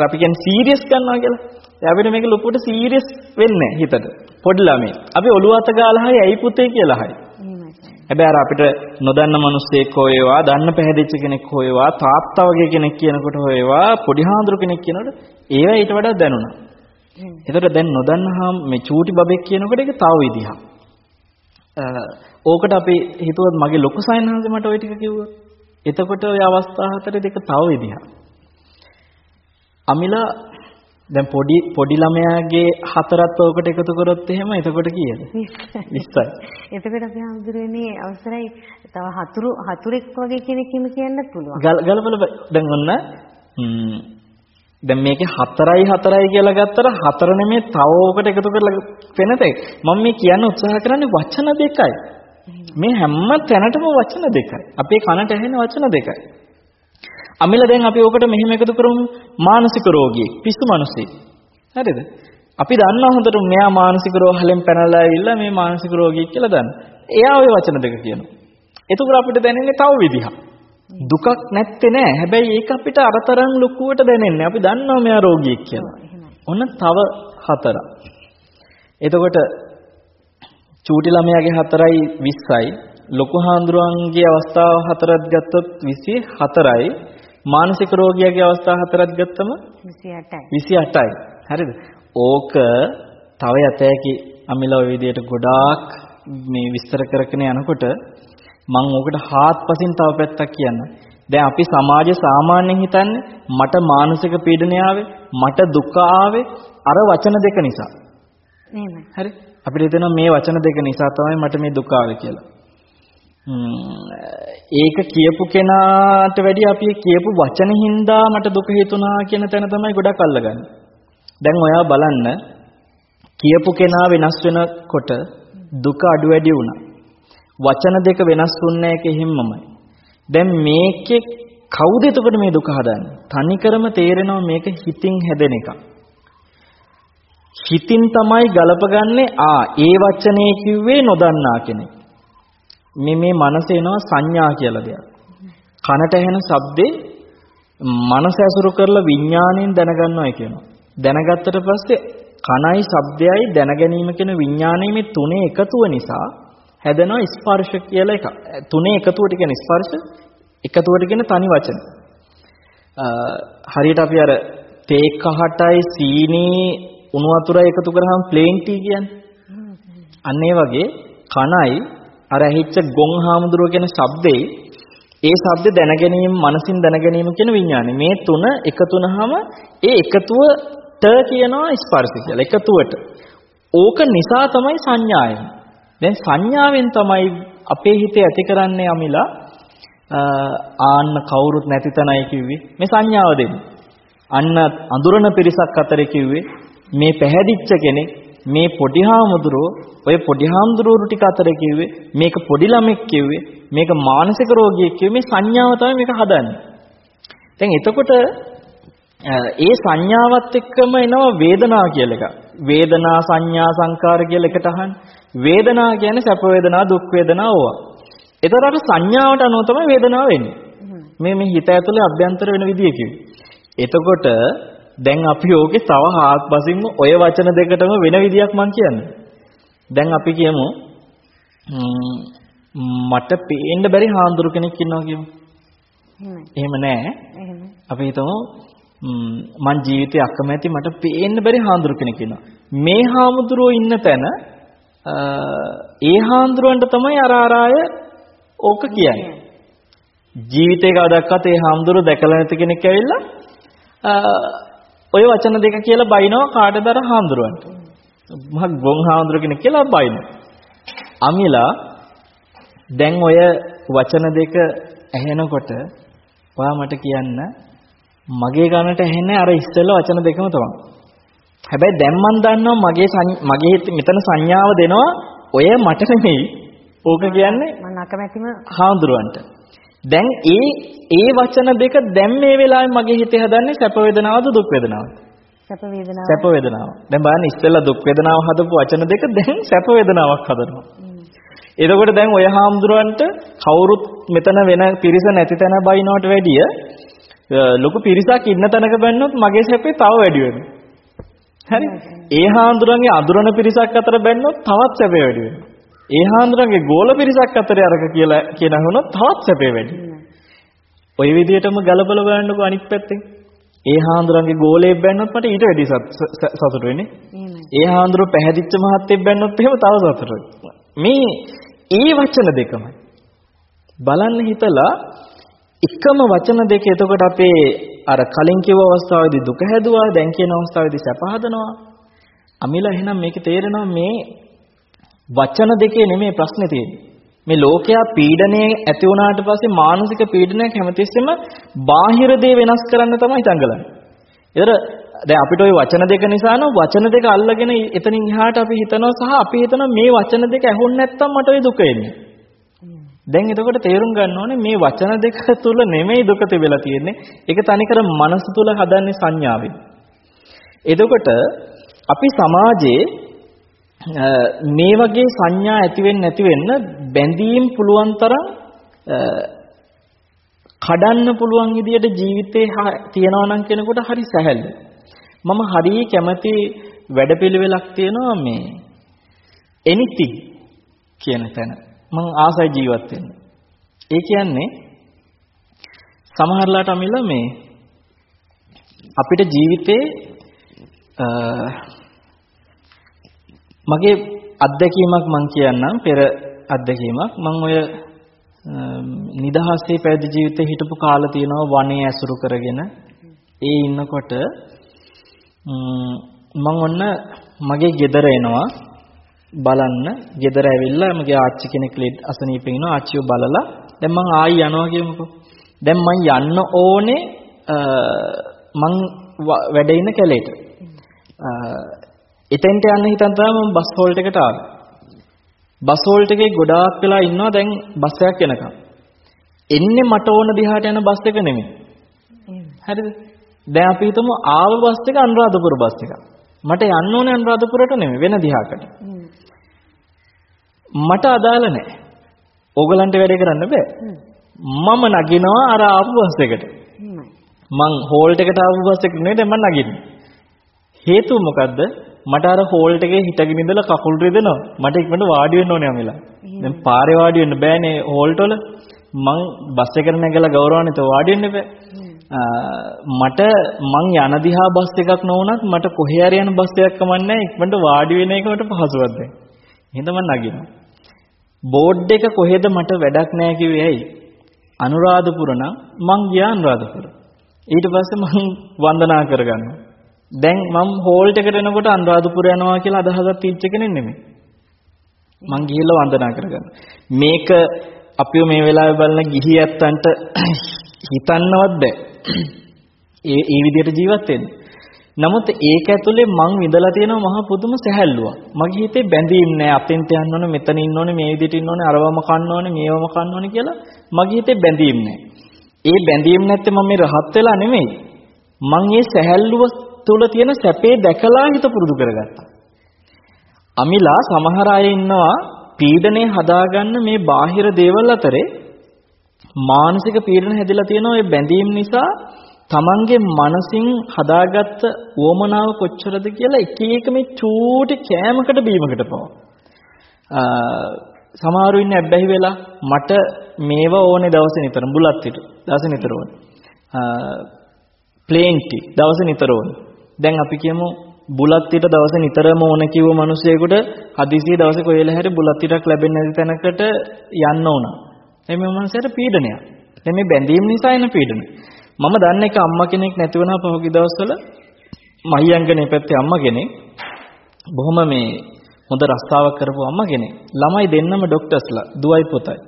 අපි කියන්නේ සීරියස් කරනවා කියලා. අපිට මේක ලොකුට සීරියස් වෙන්නේ හිතට. පොඩි ළමයි. අපි ඔළුව අත ගාලා හරි ඇයි පුතේ කියලා හරි. හැබැයි අර අපිට නොදන්න මිනිස්සෙක් හොයවා, දන්න පැහැදිච්ච කෙනෙක් හොයවා, තාත්තා වගේ කෙනෙක් කියනකොට හොයවා, පොඩි හාමුදුරු කෙනෙක් කියනකොට ඒවා ඊට වඩා දැනුණා. එතකොට දැන් නොදන්න හාම් මේ චූටි බබෙක් කියනකොට ඒක තව විදිහක්. ඕකට අපි හිතුවත් මගේ ලොකු සයන්හන්ස මට ওই ටික කිව්වොත්. එතකොට ওই අවස්ථා හතරේ දෙක තව විදිහක්. අමිලා දැන් පොඩි පොඩි ළමයාගේ හතරත් ඕකට එකතු කරොත් එහෙම එතකොට කීයද? 20යි. එතකොට අපි හඳුරන්නේ අවසරයි තව හතුරු හතුරෙක් වගේ කෙනෙක් ඉන්න කියන්නත් පුළුවන්. ගලපල දැන් ඔන්න දැන් මේකේ හතරයි හතරයි කියලා ගත්තට හතර නෙමෙයි තව ඕකට එකතු කරලා වෙනත මම මේ කියන්න උත්සාහ කරන්නේ වචන දෙකයි. මේ හැම තැනටම වචන දෙකයි. අපේ කනට ඇහෙන වචන දෙකයි. අමිල දැන් අපි ඕකට මෙහෙම එකතු කරමු මානසික රෝගියෙක් පිස්සු මිනිසෙක්. හරිද? අපි දන්නවා හොඳට මෙයා මානසික රෝහලෙන් පැනලා ඇවිල්ලා මේ මානසික රෝගියෙක් කියලා දන්න. එයා ওই වචන දෙක කියනවා. එතකොට අපිට දැනෙන්නේ තව විදිහක්. දුකක් නැත්තේ නෑ. හැබැයි ඒක අපිට අරතරන් ලොකුවට දැනෙන්නේ. අපි දන්නවා මෙයා රෝගියෙක් කියලා. ඔන්න තව හතරක්. එතකොට චූටි ළමයාගේ හතරයි 20යි ලොකු හාමුදුරුවන්ගේ අවස්ථාව හතරක් ගත්තොත් 24යි මානසික රෝගියාගේ අවස්ථා හතරක් ගත්තම 28යි 28යි හරිද ඕක තව යතෑකි අමිල ඔය විදිහට ගොඩාක් මේ විස්තර කරගෙන යනකොට මම ඕකට හාත්පසින් තව පැත්තක් කියන්න. දැන් අපි සමාජයේ සාමාන්‍යයෙන් හිතන්නේ මට මානසික පීඩනය මට දුක ආවේ අර වචන දෙක නිසා. එහෙමයි. හරි? අපිට හිතෙනවා මේ වචන දෙක නිසා තමයි මට මේ දුක ආවේ කියලා. ඒක කියපු කෙනාට වැඩිය අපි කියපු වචන හින්දා මට දුක හිතුණා කියන තැන තමයි ගොඩක් අල්ලගන්නේ. දැන් ඔයා බලන්න කියපු කෙනා වෙනස් වෙනකොට දුක අඩු වැඩි වුණා. වචන දෙක වෙනස් වුන්නේ ඒක හිම්මමයි. දැන් මේකේ කවුද එතකොට මේ දුක හදන්නේ? තනිකරම තේරෙනවා මේක හිතින් හැදෙන එකක්. හිතින් තමයි ගලපගන්නේ ආ ඒ වචනේ කිව්වේ නොදන්නා කෙනෙක්. මේ මේ මනස එනවා සංඥා කියලා දෙයක්. කනට ඇහෙන ශබ්දේ මනස ඇසුරු කරලා විඥාණයෙන් දැනගන්නවා කියනවා. දැනගත්තට පස්සේ කනයි ශබ්දයයි දැනගැනීම කියන විඥානයේ මේ තුනේ එකතුව නිසා හැදෙනවා ස්පර්ශ කියලා එකක්. තුනේ එකතුවට කියන ස්පර්ශ එකතුවට කියන තනි වචන. හරියට අපි අර තේ කහටයි සීනි උණු වතුරයි එකතු කරාම ප්ලේන් ටී කියන්නේ. අන්න ඒ වගේ කනයි අර ඇහිච්ච ගොන් හාමුදුරුව කියන ශබ්දේ ඒ ශබ්ද දැනගැනීම මනසින් දැනගැනීම කියන විඥානේ. මේ තුන එකතුනහම ඒ එකතුවට කියනවා ස්පර්ශ කියලා. එකතුවට. ඕක නිසා තමයි සංඥාවෙන් දැන් සංඥාවෙන් තමයි අපේ හිතේ ඇති කරන්නේ අමිලා ආන්න කවුරුත් නැති තැනයි කිව්වේ. මේ සංඥාව දෙන්නේ. අන්න අඳුරන පිරිසක් අතරේ කිව්වේ මේ පැහැදිච්ච කෙනෙක් මේ පොඩි හාමුදුරුවෝ ඔය පොඩි හාමුදුරුවෝ ටික අතර කිව්වේ මේක පොඩි ළමෙක් කිව්වේ මේක මානසික රෝගියෙක් කිව්වේ මේ සංඥාව තමයි මේක හදන්නේ. දැන් එතකොට ඒ සංඥාවත් එක්කම එනවා වේදනාව කියලා එකක්. වේදනා සංඥා සංකාර කියලා එකට අහන්නේ. වේදනා කියන්නේ සැප වේදනා දුක් වේදනා ඕවා. ඒතරට සංඥාවට අනුව තමයි වේදනාව වෙන්නේ. මේ මේ හිත ඇතුලේ අභ්‍යන්තර වෙන විදිය කිව්වේ. එතකොට දැන් අපි ඕකේ තව හාත්පසින්ම ඔය වචන දෙකටම වෙන විදියක් මං කියන්නේ. දැන් අපි කියමු මට පේන්න බැරි හාමුදුරු කෙනෙක් ඉන්නවා කියමු. එහෙම නෑ. අපි හිතමු මං ජීවිතේ අකමැති මට පේන්න බැරි හාමුදුරු කෙනෙක් ඉන්නවා. මේ හාමුදුරුවෝ ඉන්න තැන ඒ හාමුදුරුවන්ට තමයි අර අරාය ඕක කියන්නේ. ජීවිතේ කවදාවත් ඒ හාමුදුරුවෝ දැකලා නැති කෙනෙක් ඇවිල්ලා ඔය වචන දෙක කියලා බයිනවා කාටද අර හාමුදුරුවන්ට. මහ ගොන් හාමුදුරු කෙනෙක් කියලා බයිනවා. අමිලා දැන් ඔය වචන දෙක ඇහෙනකොට ඔයා මට කියන්න මගේ ගන්නට ඇහෙන්නේ අර ඉස්සෙල්ලා වචන දෙකම තමයි. හැබැයි දැන් මන් දන්නවා මගේ මගේ මෙතන සංඥාව දෙනවා ඔය මට නෙමෙයි. ඕක කියන්නේ මම අකමැතිම හාමුදුරුවන්ට. දැන් ඒ ඒ වචන දෙක දැන් මේ වෙලාවේ මගේ හිතේ හදන්නේ සැප වේදනාවද දුක් වේදනාවද? සැප වේදනාව. සැප වේදනාව. දැන් බලන්න ඉස්සෙල්ලා දුක් වේදනාව හදපු වචන දෙක දැන් සැප වේදනාවක් හදනවා. එතකොට දැන් ඔය හාමුදුරන්ට කවුරුත් මෙතන වෙන පිරිස නැති තැන බයිනවට වැඩිය ලොකු පිරිසක් ඉන්න තැනක බැන්නොත් මගේ සැපේ තව වැඩි වෙනවා. හරි? ඒ හාමුදුරන්ගේ අඳුරන පිරිසක් අතර බැන්නොත් තවත් සැපේ වැඩි වෙනවා. ඒ හාමුදුරන්ගේ ගෝල පිරිසක් අතරේ අරක කියලා කියන හුනොත් තවත් සැපේ වැඩි. ඔය විදිහටම ගලබල බලන්නකෝ අනිත් පැත්තෙන්. ඒ හාමුදුරන්ගේ ගෝලයේ බැන්නොත් මට ඊට වැඩි සතුට වෙන්නේ. ඒ හාමුදුරුව පැහැදිච්ච මහත්තයෙක් බැන්නොත් එහෙම තව සතුටුයි. මේ ඒ වචන දෙකමයි. බලන්න හිතලා එකම වචන දෙක එතකොට අපේ අර කලින් කිව්ව අවස්ථාවේදී දුක හැදුවා දැන් කියන අවස්ථාවේදී සැප හදනවා. අමිලා එහෙනම් මේකේ තේරෙනවා මේ වචන දෙකේ නෙමෙයි ප්‍රශ්නේ තියෙන්නේ. මේ ලෝකයා පීඩනය ඇති වුණාට පස්සේ මානසික පීඩනයක් හැමතිස්සෙම බාහිර දේ වෙනස් කරන්න තමයි දඟලන්නේ. ඒතර දැන් අපිට ওই වචන දෙක නිසා නම් වචන දෙක අල්ලගෙන එතනින් එහාට අපි හිතනවා සහ අපි හිතනවා මේ වචන දෙක ඇහුන් නැත්තම් මට ওই දුක එන්නේ. දැන් එතකොට තේරුම් ගන්න ඕනේ මේ වචන දෙක තුල නෙමෙයි දුක තිබෙලා තියෙන්නේ. ඒක තනිකර මනස තුල හදන්නේ සංඥාවෙන්. එතකොට අපි සමාජයේ මේ වගේ සංඥා ඇති වෙන්න නැති වෙන්න බැඳීම් පුළුවන් තරම් කඩන්න පුළුවන් විදියට ජීවිතේ තියනවා නම් කෙනෙකුට හරි සැහැල්ලු. මම හරිය කැමති වැඩපිළිවෙලක් තියෙනවා මේ anything කියන තැන. මං ආසයි ජීවත් වෙන්න. ඒ කියන්නේ සමහරලාට අමිල මේ අපිට ජීවිතේ මගේ අත්දැකීමක් මං කියන්නම් පෙර අත්දැකීමක්. මං ඔය නිදහසේ පැවිදි ජීවිතේ හිටපු කාල තියෙනවා වනේ ඇසුරු කරගෙන. ඒ ඉන්නකොට මං ඔන්න මගේ ගෙදර එනවා. බලන්න ගෙදර ඇවිල්ලා මගේ ආච්චි කෙනෙක් ලෙඩ අසනීපෙන් ඉනවා ආච්චිව බලලා දැන් මං ආයි යනවා කියමුකෝ. දැන් මං යන්න ඕනේ මං වැඩ ඉන්න කැලේට. එතෙන්ට යන්න හිතන් තමයි මම බස් හෝල්ට් එකට ආවේ බස් හෝල්ට් එකේ ගොඩාක් වෙලා ඉන්නවා දැන් බස් එකක් එනකම් එන්නේ මට ඕන දිහාට යන බස් එක නෙමෙයි හරිද දැන් අපි හිතමු ආව බස් එක අනුරාධපුර බස් එකක් මට යන්න ඕනේ අනුරාධපුරට නෙමෙයි වෙන දිහාකට මට අදාළ නැහැ. ඕගලන්ට වැඩේ කරන්න බෑ. මම නගිනවා අර ආපු බස් එකට. මං හෝල්ට් එකට ආපු බස් එකට නෙවෙයි මම නගින්නේ. හේතුව මොකද්ද? මට අර හෝල්ට් එකේ හිටගෙන ඉඳලා කකුල් රිදෙනවා. මට ඉක්මනට වාඩි වෙන්න ඕනේ අමෙලා. දැන් පාරේ වාඩි වෙන්න බෑනේ හෝල්ට් වල. මං බස් එකට නැගලා ගෞරවාන්විතව වාඩි වෙන්න බෑ. මට මං යන දිහා බස් එකක් නොවුනත් මට කොහේ හරි යන බස් එකක් කමන්නේ ඉක්මනට වාඩි වෙන එක මට පහසුවක් දැන්. එහෙනම් මං නගිනවා. බෝඩ් එක කොහෙද මට වැඩක් නැහැ කිව්වේ ඇයි? අනුරාධපුර නම් මං ගියා අනුරාධපුර. ඊට පස්සේ මං වන්දනා කරගන්නවා. දැන් මම හෝල්ට් එකට එනකොට අනුරාධපුර යනවා කියලා අදහසක් තියච්ච කෙනෙක් නෙමෙයි. මං ගිහිල්ලා වන්දනා කරගන්නවා. මේක අපිව මේ වෙලාවේ බලන ගිහි ඇත්තන්ට හිතන්නවත් බෑ. ඒ ඒ විදිහට ජීවත් වෙන්න. නමුත් ඒක ඇතුලේ මං විඳලා තියෙනවා මහා පුදුම සැහැල්ලුවක්. මගේ හිතේ බැඳීම් නෑ අතෙන්ට යන්න ඕනේ මෙතන ඉන්න ඕනේ මේ විදිහට ඉන්න ඕනේ අරවම කන්න ඕනේ මේවම කන්න ඕනේ කියලා මගේ හිතේ බැඳීම් නෑ. ඒ බැඳීම් නැත්තේ මම මේ රහත් වෙලා නෙමෙයි. මං මේ සැහැල්ලුව තුල තියෙන සැපේ දැකලා හිත පුරුදු කරගත්තා. අමිලා සමහර අය ඉන්නවා පීඩනේ හදාගන්න මේ බාහිර දේවල් අතරේ මානසික පීඩන හැදිලා තියෙනවා ඒ බැඳීම් නිසා තමන්ගේ මනසින් හදාගත්ත උවමනාව කොච්චරද කියලා එක එක මේ චූටි කෑමකට බීමකට පව. සමහරු ඉන්නේ ඇබ්බැහි වෙලා මට මේව ඕනේ දවසේ නිතර බුලත් පිට දවසේ නිතර ඕනේ. ප්ලේන් ටී දවසේ නිතර ඕනේ. දැන් අපි කියමු බුලත් පිට දවසේ නිතරම ඕන කිව්ව මිනිසෙකුට හදිසියෙ දවසේ කොහෙල හැරි බුලත් පිටක් ලැබෙන්නේ නැති තැනකට යන්න ඕන. එමේ මනසට පීඩනයක්. දැන් මේ බැඳීම් නිසා එන පීඩන. මම දන්න එක අම්මා කෙනෙක් නැති වුණා පහුගිය දවස්වල මහියංගනේ පැත්තේ අම්මා කෙනෙක් බොහොම මේ හොඳ රස්සාවක් කරපු අම්මා කෙනෙක්. ළමයි දෙන්නම ડોක්ටර්ස්ලා දුවයි පුතයි.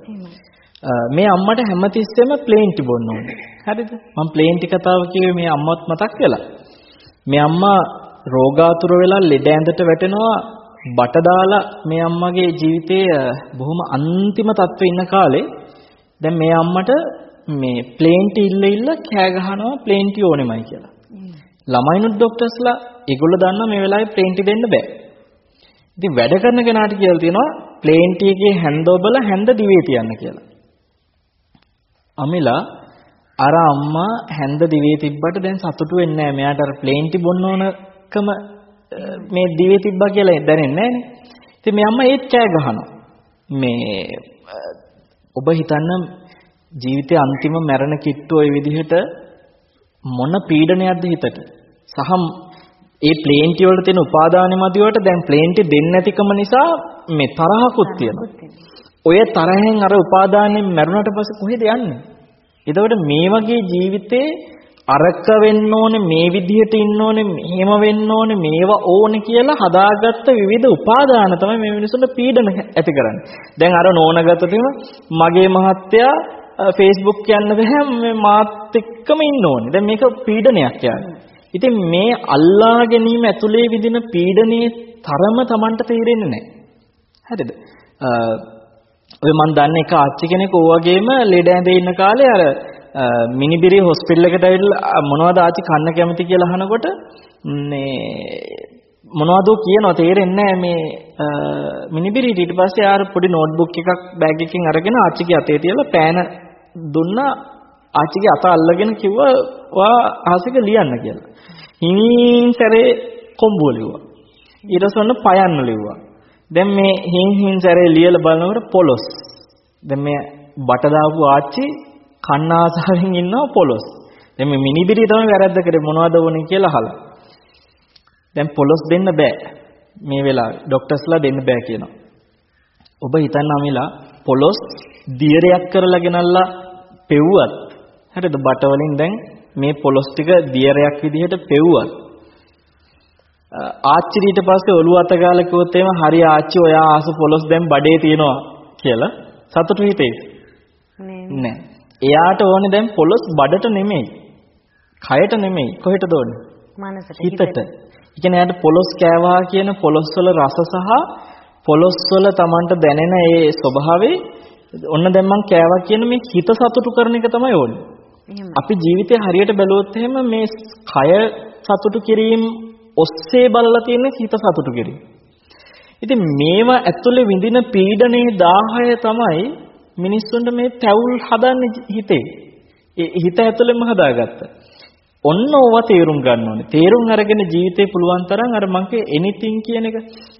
මේ අම්මට හැමතිස්සෙම ප්ලේන් ටි බොන්න ඕනේ. හරිද? මම ප්ලේන් ටි කතාව කිව්වේ මේ අම්මත් මතක් වෙලා. මේ අම්මා රෝගාතුර වෙලා ලෙඩ ඇඳට වැටෙනවා බට දාලා මේ අම්මගේ ජීවිතයේ බොහොම අන්තිම තත්ත්වෙ ඉන්න කාලේ දැන් මේ අම්මට මේ ප්ලේන් ටි ඉල්ල ඉල්ල කෑ ගහනවා ප්ලේන් ටි ඕනෙමයි කියලා. ළමයිනුත් ડોක්ටර්ස්ලා ඒගොල්ලෝ දන්නවා මේ වෙලාවේ ප්ලේන් ටි දෙන්න බෑ. ඉතින් වැඩ කරන කෙනාට කියලා තියෙනවා ප්ලේන් ටි එකේ හැන්ද ඔබලා හැන්ද දිවේ තියන්න කියලා. අමිලා අර අම්මා හැන්ද දිවේ තිබ්බට දැන් සතුටු වෙන්නේ නැහැ. මෙයාට අර ප්ලේන් ටි බොන්න ඕනකම මේ දිවේ තිබ්බා කියලා දැනෙන්නේ නැහැ නේ. ඉතින් මේ අම්මා ඒත් කෑ ගහනවා. මේ ඔබ හිතන්න ජීවිතේ අන්තිම මරණ කිට්ටු ওই විදිහට මොන පීඩනයක්ද හිතට සහ ඒ ප්ලේන්ටි වල තියෙන උපාදානෙ මදිවට දැන් ප්ලේන්ටි දෙන්නේ නැතිකම නිසා මේ තරහකුත් තියෙනවා. ඔය තරහෙන් අර උපාදානෙන් මැරුණට පස්සේ කොහෙද යන්නේ? එතකොට මේ වගේ ජීවිතේ අරක වෙන්න ඕනේ මේ විදිහට ඉන්න ඕනේ මෙහෙම වෙන්න ඕනේ මේවා ඕනේ කියලා හදාගත්ත විවිධ උපාදාන තමයි මේ මිනිසුන්ට පීඩන ඇති කරන්නේ. දැන් අර නෝනගතටම මගේ මහත්තයා Facebook කියන්න බෑ මාත් එක්කම ඉන්න ඕනේ. දැන් මේක පීඩනයක් කියන්නේ. ඉතින් මේ අල්ලා ගැනීම ඇතුලේ විදින පීඩනයේ තරම Tamanට තේරෙන්නේ නැහැ. හරිද? ඔය මන් දන්න එක ආච්චි කෙනෙක් ඕ වගේම ලෙඩ ඇඳේ ඉන්න කාලේ අර මිනිබිරි හොස්පිටල් එකට ඇවිල්ලා මොනවද ආච්චි කන්න කැමති කියලා අහනකොට මේ මොනවද කියනවා තේරෙන්නේ මේ මිනිබිරි ඊට පස්සේ ආර පොඩි නෝට්බුක් එකක් බෑග් එකකින් අරගෙන ආච්චිගේ අතේ තියලා පෑන දුන්නා ආච්චිගේ අත අල්ලගෙන කිව්වා ඔයා අහසක ලියන්න කියලා. හිමින් සැරේ කොම්බුව ලිව්වා. ඊට පස්සේ පයන්න ලිව්වා. දැන් මේ හින් හින් සැරේ ලියලා බලනකොට පොලොස් දැන් මේ බට දාපු ආච්චි කන්න ආසාවෙන් ඉන්නවා පොලොස්. දැන් මේ මිනිබිරිය තමයි වැරද්ද කරේ මොනවද වුනේ කියලා අහලා. දැන් පොලොස් දෙන්න බෑ. මේ වෙලාවේ ડોක්ටර්ස්ලා දෙන්න බෑ කියනවා. ඔබ හිතන්න අමිලා පොලොස් දියරයක් කරලා ගෙනල්ලා පෙව්වත් හරිද බට වලින් දැන් මේ පොලොස් ටික දියරයක් විදිහට පෙව්වත් ආච්චි ඊට පස්සේ ඔළුව අත ගාලා කිව්වොත් එහෙම හරි ආච්චි ඔයා ආස පොලොස් දැන් බඩේ තියෙනවා කියලා සතුටු හිතේ. නෑ. එයාට ඕනේ දැන් පොලොස් බඩට නෙමෙයි. කයට නෙමෙයි. කොහෙටද ඕනේ? මනසට හිතට. ඒ කියන්නේ එයාට පොලොස් කෑවා කියන පොලොස් වල රස සහ පොලොස් වල Tamanට දැනෙන ඒ ස්වභාවේ ඔන්න දැන් මං කෑවා කියන මේ හිත සතුටු කරන එක තමයි ඕනේ. අපි ජීවිතේ හරියට බැලුවොත් එහෙම මේ කය සතුටු කිරීම ඔස්සේ බලලා තියෙන හිත සතුටු කිරීම. ඉතින් මේවා ඇතුලේ විඳින පීඩනේ 10 තමයි මිනිස්සුන්ට මේ තැවුල් හදන්නේ හිතේ. ඒ හිත ඇතුලෙම හදාගත්තා. ඔන්න ඕවා තේරුම් ගන්න ඕනේ. තේරුම් අරගෙන ජීවිතේ පුළුවන් තරම් අර මංකේ එනිතින් කියන එක.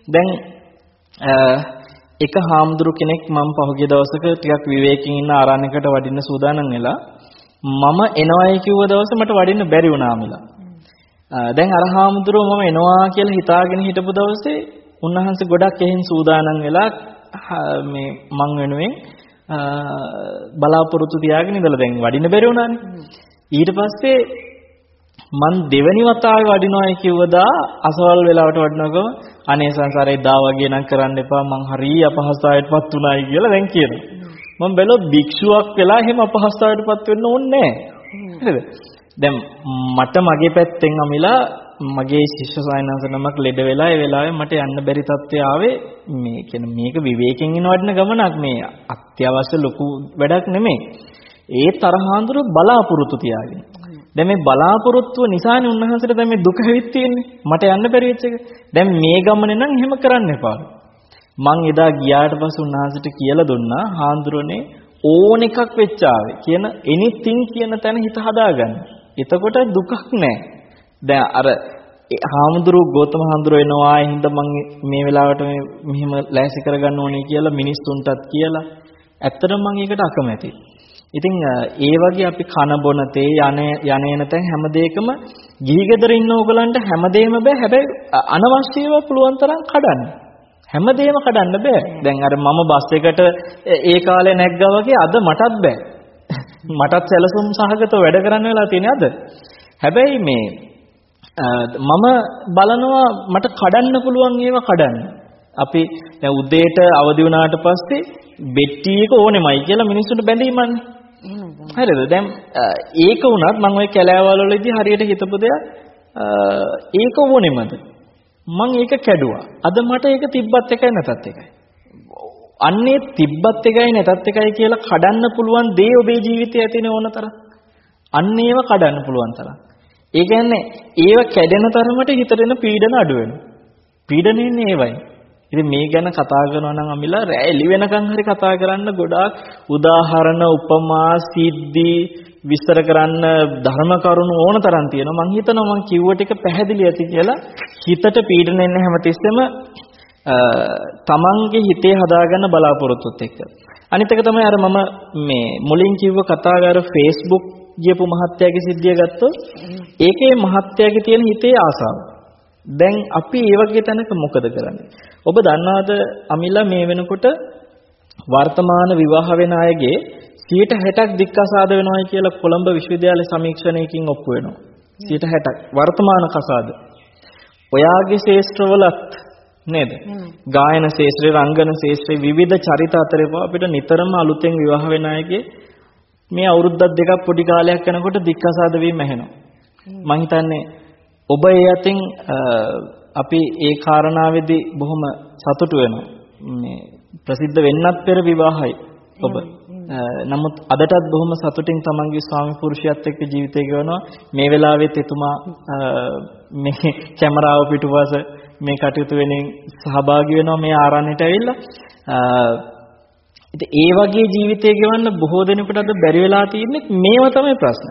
දැන් එක හාමුදුරු කෙනෙක් මම පහුගිය දවසක ටිකක් විවේකයෙන් ඉන්න ආරණ්‍යයකට වඩින්න සූදානම් වෙලා මම එනවයි කිව්ව දවසේ මට වඩින්න බැරි වුණා මිලා. දැන් අර හාමුදුරුව මම එනවා කියලා හිතාගෙන හිටපු දවසේ උන්වහන්සේ ගොඩක් එහෙන් සූදානම් වෙලා මේ මං වෙනුවෙන් බලාපොරොත්තු තියාගෙන ඉඳලා දැන් වඩින්න බැරි වුණානේ. ඊට පස්සේ මං දෙවනි වතාවේ වඩිනවායි කිව්වදා අසවල් වෙලාවට වඩිනකොම අනේ සංසාරේ දා වගේ නම් කරන්න එපා මං හරි අපහසුතාවයටපත් උනායි කියලා දැන් කියනවා. මම බැලුවා භික්ෂුවක් වෙලා එහෙම අපහසුතාවයටපත් වෙන්න ඕනේ නැහැ. දැන් මට මගේ පැත්තෙන් අමිලා මගේ ශිෂ්‍ය සායනස නමක් ලෙඩ වෙලා ඒ වෙලාවේ මට යන්න බැරි තත්ත්වය ආවේ මේ කියන්නේ මේක විවේකයෙන් ඉන වටින ගමනක් මේ අත්‍යවශ්‍ය ලොකු වැඩක් නෙමෙයි. ඒ තරහාඳුර බලාපොරොත්තු තියාගෙන. දැන් මේ බලාපොරොත්තුව නිසානේ උන්වහන්සේට දැන් මේ දුක හැවිත් තියෙන්නේ. මට යන්න බැරි වෙච්ච එක. දැන් මේ ගමනේ නම් එහෙම කරන්න එපා. මං එදා ගියාට පස්සේ උන්වහන්සේට කියලා දුන්නා හාඳුරනේ ඕන එකක් වෙච්ච ආවේ කියන එනිතින් කියන තැන හිත හදාගන්න. එතකොට දුකක් නැහැ. දැන් අර හාමුදුරු ගෞතම හාමුදුරු එනවා ඒ හින්දා මම මේ වෙලාවට මේ මෙහෙම ලෑසි කරගන්න ඕනේ කියලා මිනිස්සුන්ටත් කියලා ඇත්තටම මම ඒකට අකමැතියි. ඉතින් ඒ වගේ අපි කන බොන තේ යන යන තැන් හැම දෙයකම ගිහි ගෙදර ඉන්න ඕගලන්ට හැමදේම බෑ හැබැයි අනවශ්‍යව පුළුවන් තරම් කඩන්න. හැමදේම කඩන්න බෑ. දැන් අර මම බස් එකට ඒ කාලේ නැග්ගා වගේ අද මටත් බෑ. මටත් සැලසුම් සහගතව වැඩ කරන්න වෙලා තියෙන්නේ අද. හැබැයි මේ මම බලනවා මට කඩන්න පුළුවන් ඒවා කඩන්න. අපි දැන් උදේට අවදි වුණාට පස්සේ බෙට්ටි එක ඕනෙමයි කියලා මිනිස්සුන්ට බැඳීමන්නේ. හරිද? දැන් ඒක වුණත් මම ওই කැලෑවල වලදී හරියට හිතපු දෙයක් ඒක ඕනෙමද? මම ඒක කැඩුවා. අද මට ඒක තිබ්බත් එකයි නැතත් එකයි. අන්නේ තිබ්බත් එකයි නැතත් එකයි කියලා කඩන්න පුළුවන් දේ ඔබේ ජීවිතයේ ඇතින ඕන තරම්. අන්න ඒව කඩන්න පුළුවන් තරම්. ඒ කියන්නේ ඒව කැඩෙන තරමට හිතට එන පීඩන අඩු වෙනවා. පීඩනෙන්නේ ඒවයි. ඉතින් මේ ගැන කතා කරනවා නම් අමිලා රැ එළි වෙනකන් හරි කතා කරන්න ගොඩාක් උදාහරණ උපමා සිද්ධි විස්තර කරන්න ධර්ම කරුණු ඕන තරම් තියෙනවා. මං හිතනවා මං කිව්ව ටික පැහැදිලි ඇති කියලා හිතට පීඩන එන්න හැමතිස්සෙම තමන්ගේ හිතේ හදාගන්න බලාපොරොත්තුත් එක්ක. අනිත් එක තමයි අර මම මේ මුලින් කිව්ව කතාවේ අර Facebook ගියපු මහත්තයාගේ සිද්ධිය ගත්තොත් ඒකේ මහත්තයාගේ තියෙන හිතේ ආසාව. දැන් අපි ඒ වගේ තැනක මොකද කරන්නේ? ඔබ දන්නවද අමිලා මේ වෙනකොට වර්තමාන විවාහ වෙන අයගේ 60ක් දික්කසාද වෙනවයි කියලා කොළඹ විශ්වවිද්‍යාලය සමීක්ෂණයකින් ඔප්පු වෙනවා. 60ක් වර්තමාන කසාද. ඔයාගේ ශේෂ්ත්‍රවලත් නේද? ගායන ශේෂ්ත්‍රේ රංගන ශේෂ්ත්‍රේ විවිධ චරිත අතරේ අපිට නිතරම අලුතෙන් විවාහ වෙන අයගේ මේ අවුරුද්දක් දෙකක් පොඩි කාලයක් යනකොට දික්කසාද වීම ඇහෙනවා. මං හිතන්නේ ඔබ ඒ අතින් අපි ඒ කාරණාවේදී බොහොම සතුටු වෙනවා. මේ ප්‍රසිද්ධ වෙන්නත් පෙර විවාහයි ඔබ. නමුත් අදටත් බොහොම සතුටින් තමන්ගේ ස්වාමි පුරුෂයත් එක්ක ජීවිතය ගෙවනවා. මේ වෙලාවෙත් එතුමා මේ කැමරාව පිටුපස මේ කටයුතු වෙනින් සහභාගී වෙනවා මේ ආරණ්‍යට ඇවිල්ලා. ඉතින් ඒ වගේ ජීවිතය ගෙවන්න බොහෝ දෙනෙකුට අද බැරි වෙලා තියෙන්නේ මේව තමයි ප්‍රශ්න.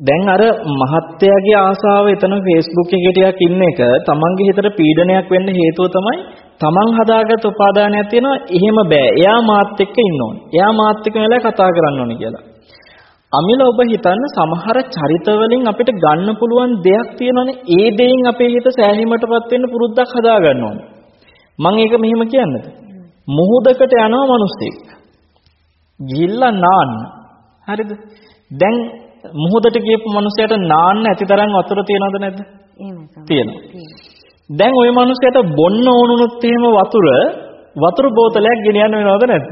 දැන් අර මහත්යාගේ ආසාව එතන Facebook එකේ ටිකක් ඉන්න එක තමන්ගේ හිතට පීඩනයක් වෙන්න හේතුව තමයි තමන් හදාගත් උපාදානයක් තියෙනවා එහෙම බෑ. එයා මාත් එක්ක ඉන්න ඕනේ. එයා මාත් එක්ක වෙලා කතා කරන්න ඕනේ කියලා. අමිල ඔබ හිතන්න සමහර චරිත වලින් අපිට ගන්න පුළුවන් දෙයක් තියෙනවනේ. ඒ දෙයින් අපේ හිත සෑහීමටපත් වෙන්න පුරුද්දක් හදා ගන්න ඕනේ. මම ඒක මෙහෙම කියන්නද? මුහුදකට යනවා මිනිස්සෙක්. ගිහිල්ලා නාන්න. හරිද? දැන් මුහුදට ගියපු මිනිසයාට නාන්න ඇතිතරම් වතුර තියනවද නැද්ද? තියෙනවා. දැන් ওই මිනිසයාට බොන්න ඕනුනොත් එහෙම වතුර වතුර බෝතලයක් ගෙනියන්න වෙනවද නැද්ද?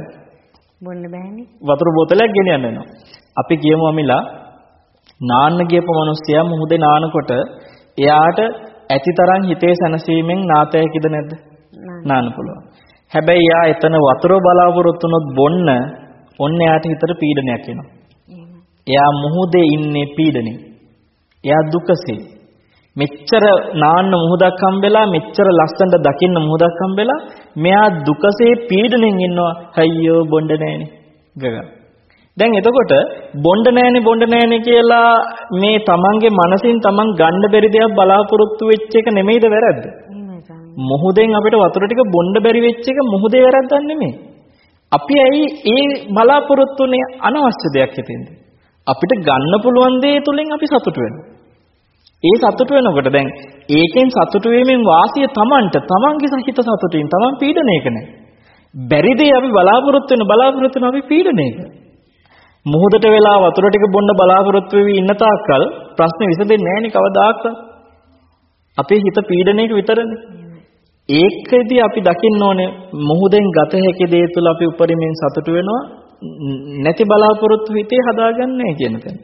බොන්න බෑනේ. වතුර බෝතලයක් ගෙනියන්න වෙනවා. අපි කියමු අමිලා නාන්න ගියපු මිනිස්සයා මුහුදේ නානකොට එයාට ඇතිතරම් හිතේ සැනසීමෙන් නාතයකිද නැද්ද? නාන්න පුළුවන්. හැබැයි යා එතන වතුර බලාපොරොත්තු වුණොත් බොන්න ඔන්න එයාට හිතට පීඩනයක් එනවා. එයා මුහුදේ ඉන්නේ පීඩනේ. එයා දුකසේ. මෙච්චර නාන්න මුහුදක් හම්බෙලා මෙච්චර ලස්සනට දකින්න මුහුදක් හම්බෙලා මෙයා දුකසේ පීඩණෙන් ඉන්නවා. අයියෝ බොණ්ඩ නෑනේ. ගග. දැන් එතකොට බොණ්ඩ නෑනේ බොණ්ඩ නෑනේ කියලා මේ තමන්ගේ මනසින් තමන් ගන්න බැරි දෙයක් බලාපොරොත්තු වෙච්ච එක නෙමෙයිද වැරද්ද? මොහොතෙන් අපිට වතුර ටික බොන්න බැරි වෙච්ච එක මොහොතේ වැරද්දක් නෙමෙයි. අපි ඇයි ඒ බලාපොරොත්තුනේ අනවශ්‍ය දෙයක් හිතෙන්ද? අපිට ගන්න පුළුවන් දේ තුලින් අපි සතුට වෙනවා. ඒ සතුට වෙනකොට දැන් ඒකෙන් සතුට වීමෙන් වාසිය Tamanට Tamanගේ හිත සතුටින් Taman පීඩණයක නැහැ. බැරි දේ අපි බලාපොරොත්තු වෙන බලාපොරොත්තු වෙන අපි පීඩණයක. මොහොතට වෙලා වතුර ටික බොන්න බලාපොරොත්තු වෙවි ඉන්න තාක්කල් ප්‍රශ්නේ විසඳෙන්නේ නැහැ නේ කවදාකවත්. අපේ හිත පීඩණයක විතරනේ. ඒකෙදී අපි දකින්න ඕනේ මොහොතෙන් ගත හැකි දේ තුළ අපි උපරිමයෙන් සතුට වෙනවා නැති බලාපොරොත්තු හිතේ හදාගන්නේ කියන තැන.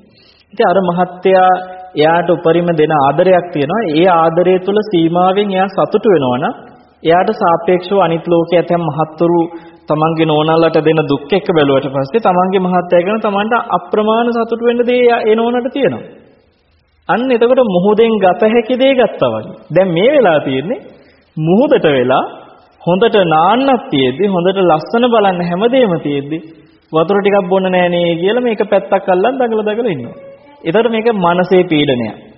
ඉතින් අර මහත්තයා එයාට උපරිම දෙන ආදරයක් තියෙනවා. ඒ ආදරය තුළ සීමාවෙන් එයා සතුට වෙනවනම් එයාට සාපේක්ෂව අනිත් ලෝකයේ ඇතැම් මහත්තුරු තමන්ගේ නෝනලට දෙන දුක් එක්ක බැලුවට පස්සේ තමන්ගේ මහත්තයා ගැන තමන්ට අප්‍රමාණ සතුට වෙන්න දේ ඒ නෝනට තියෙනවා. අන්න එතකොට මොහොතෙන් ගත හැකි දේ ගත්තා වගේ. දැන් මේ වෙලා තියෙන්නේ මුහුදට වෙලා හොඳට නාන්නක් තියෙද්දි හොඳට ලස්සන බලන්න හැමදේම තියෙද්දි වතුර ටිකක් බොන්න නෑනේ කියලා මේක පැත්තක් අල්ලන් දඟල දඟල ඉන්නවා. ඒතර මේක මනසේ පීඩනයක්.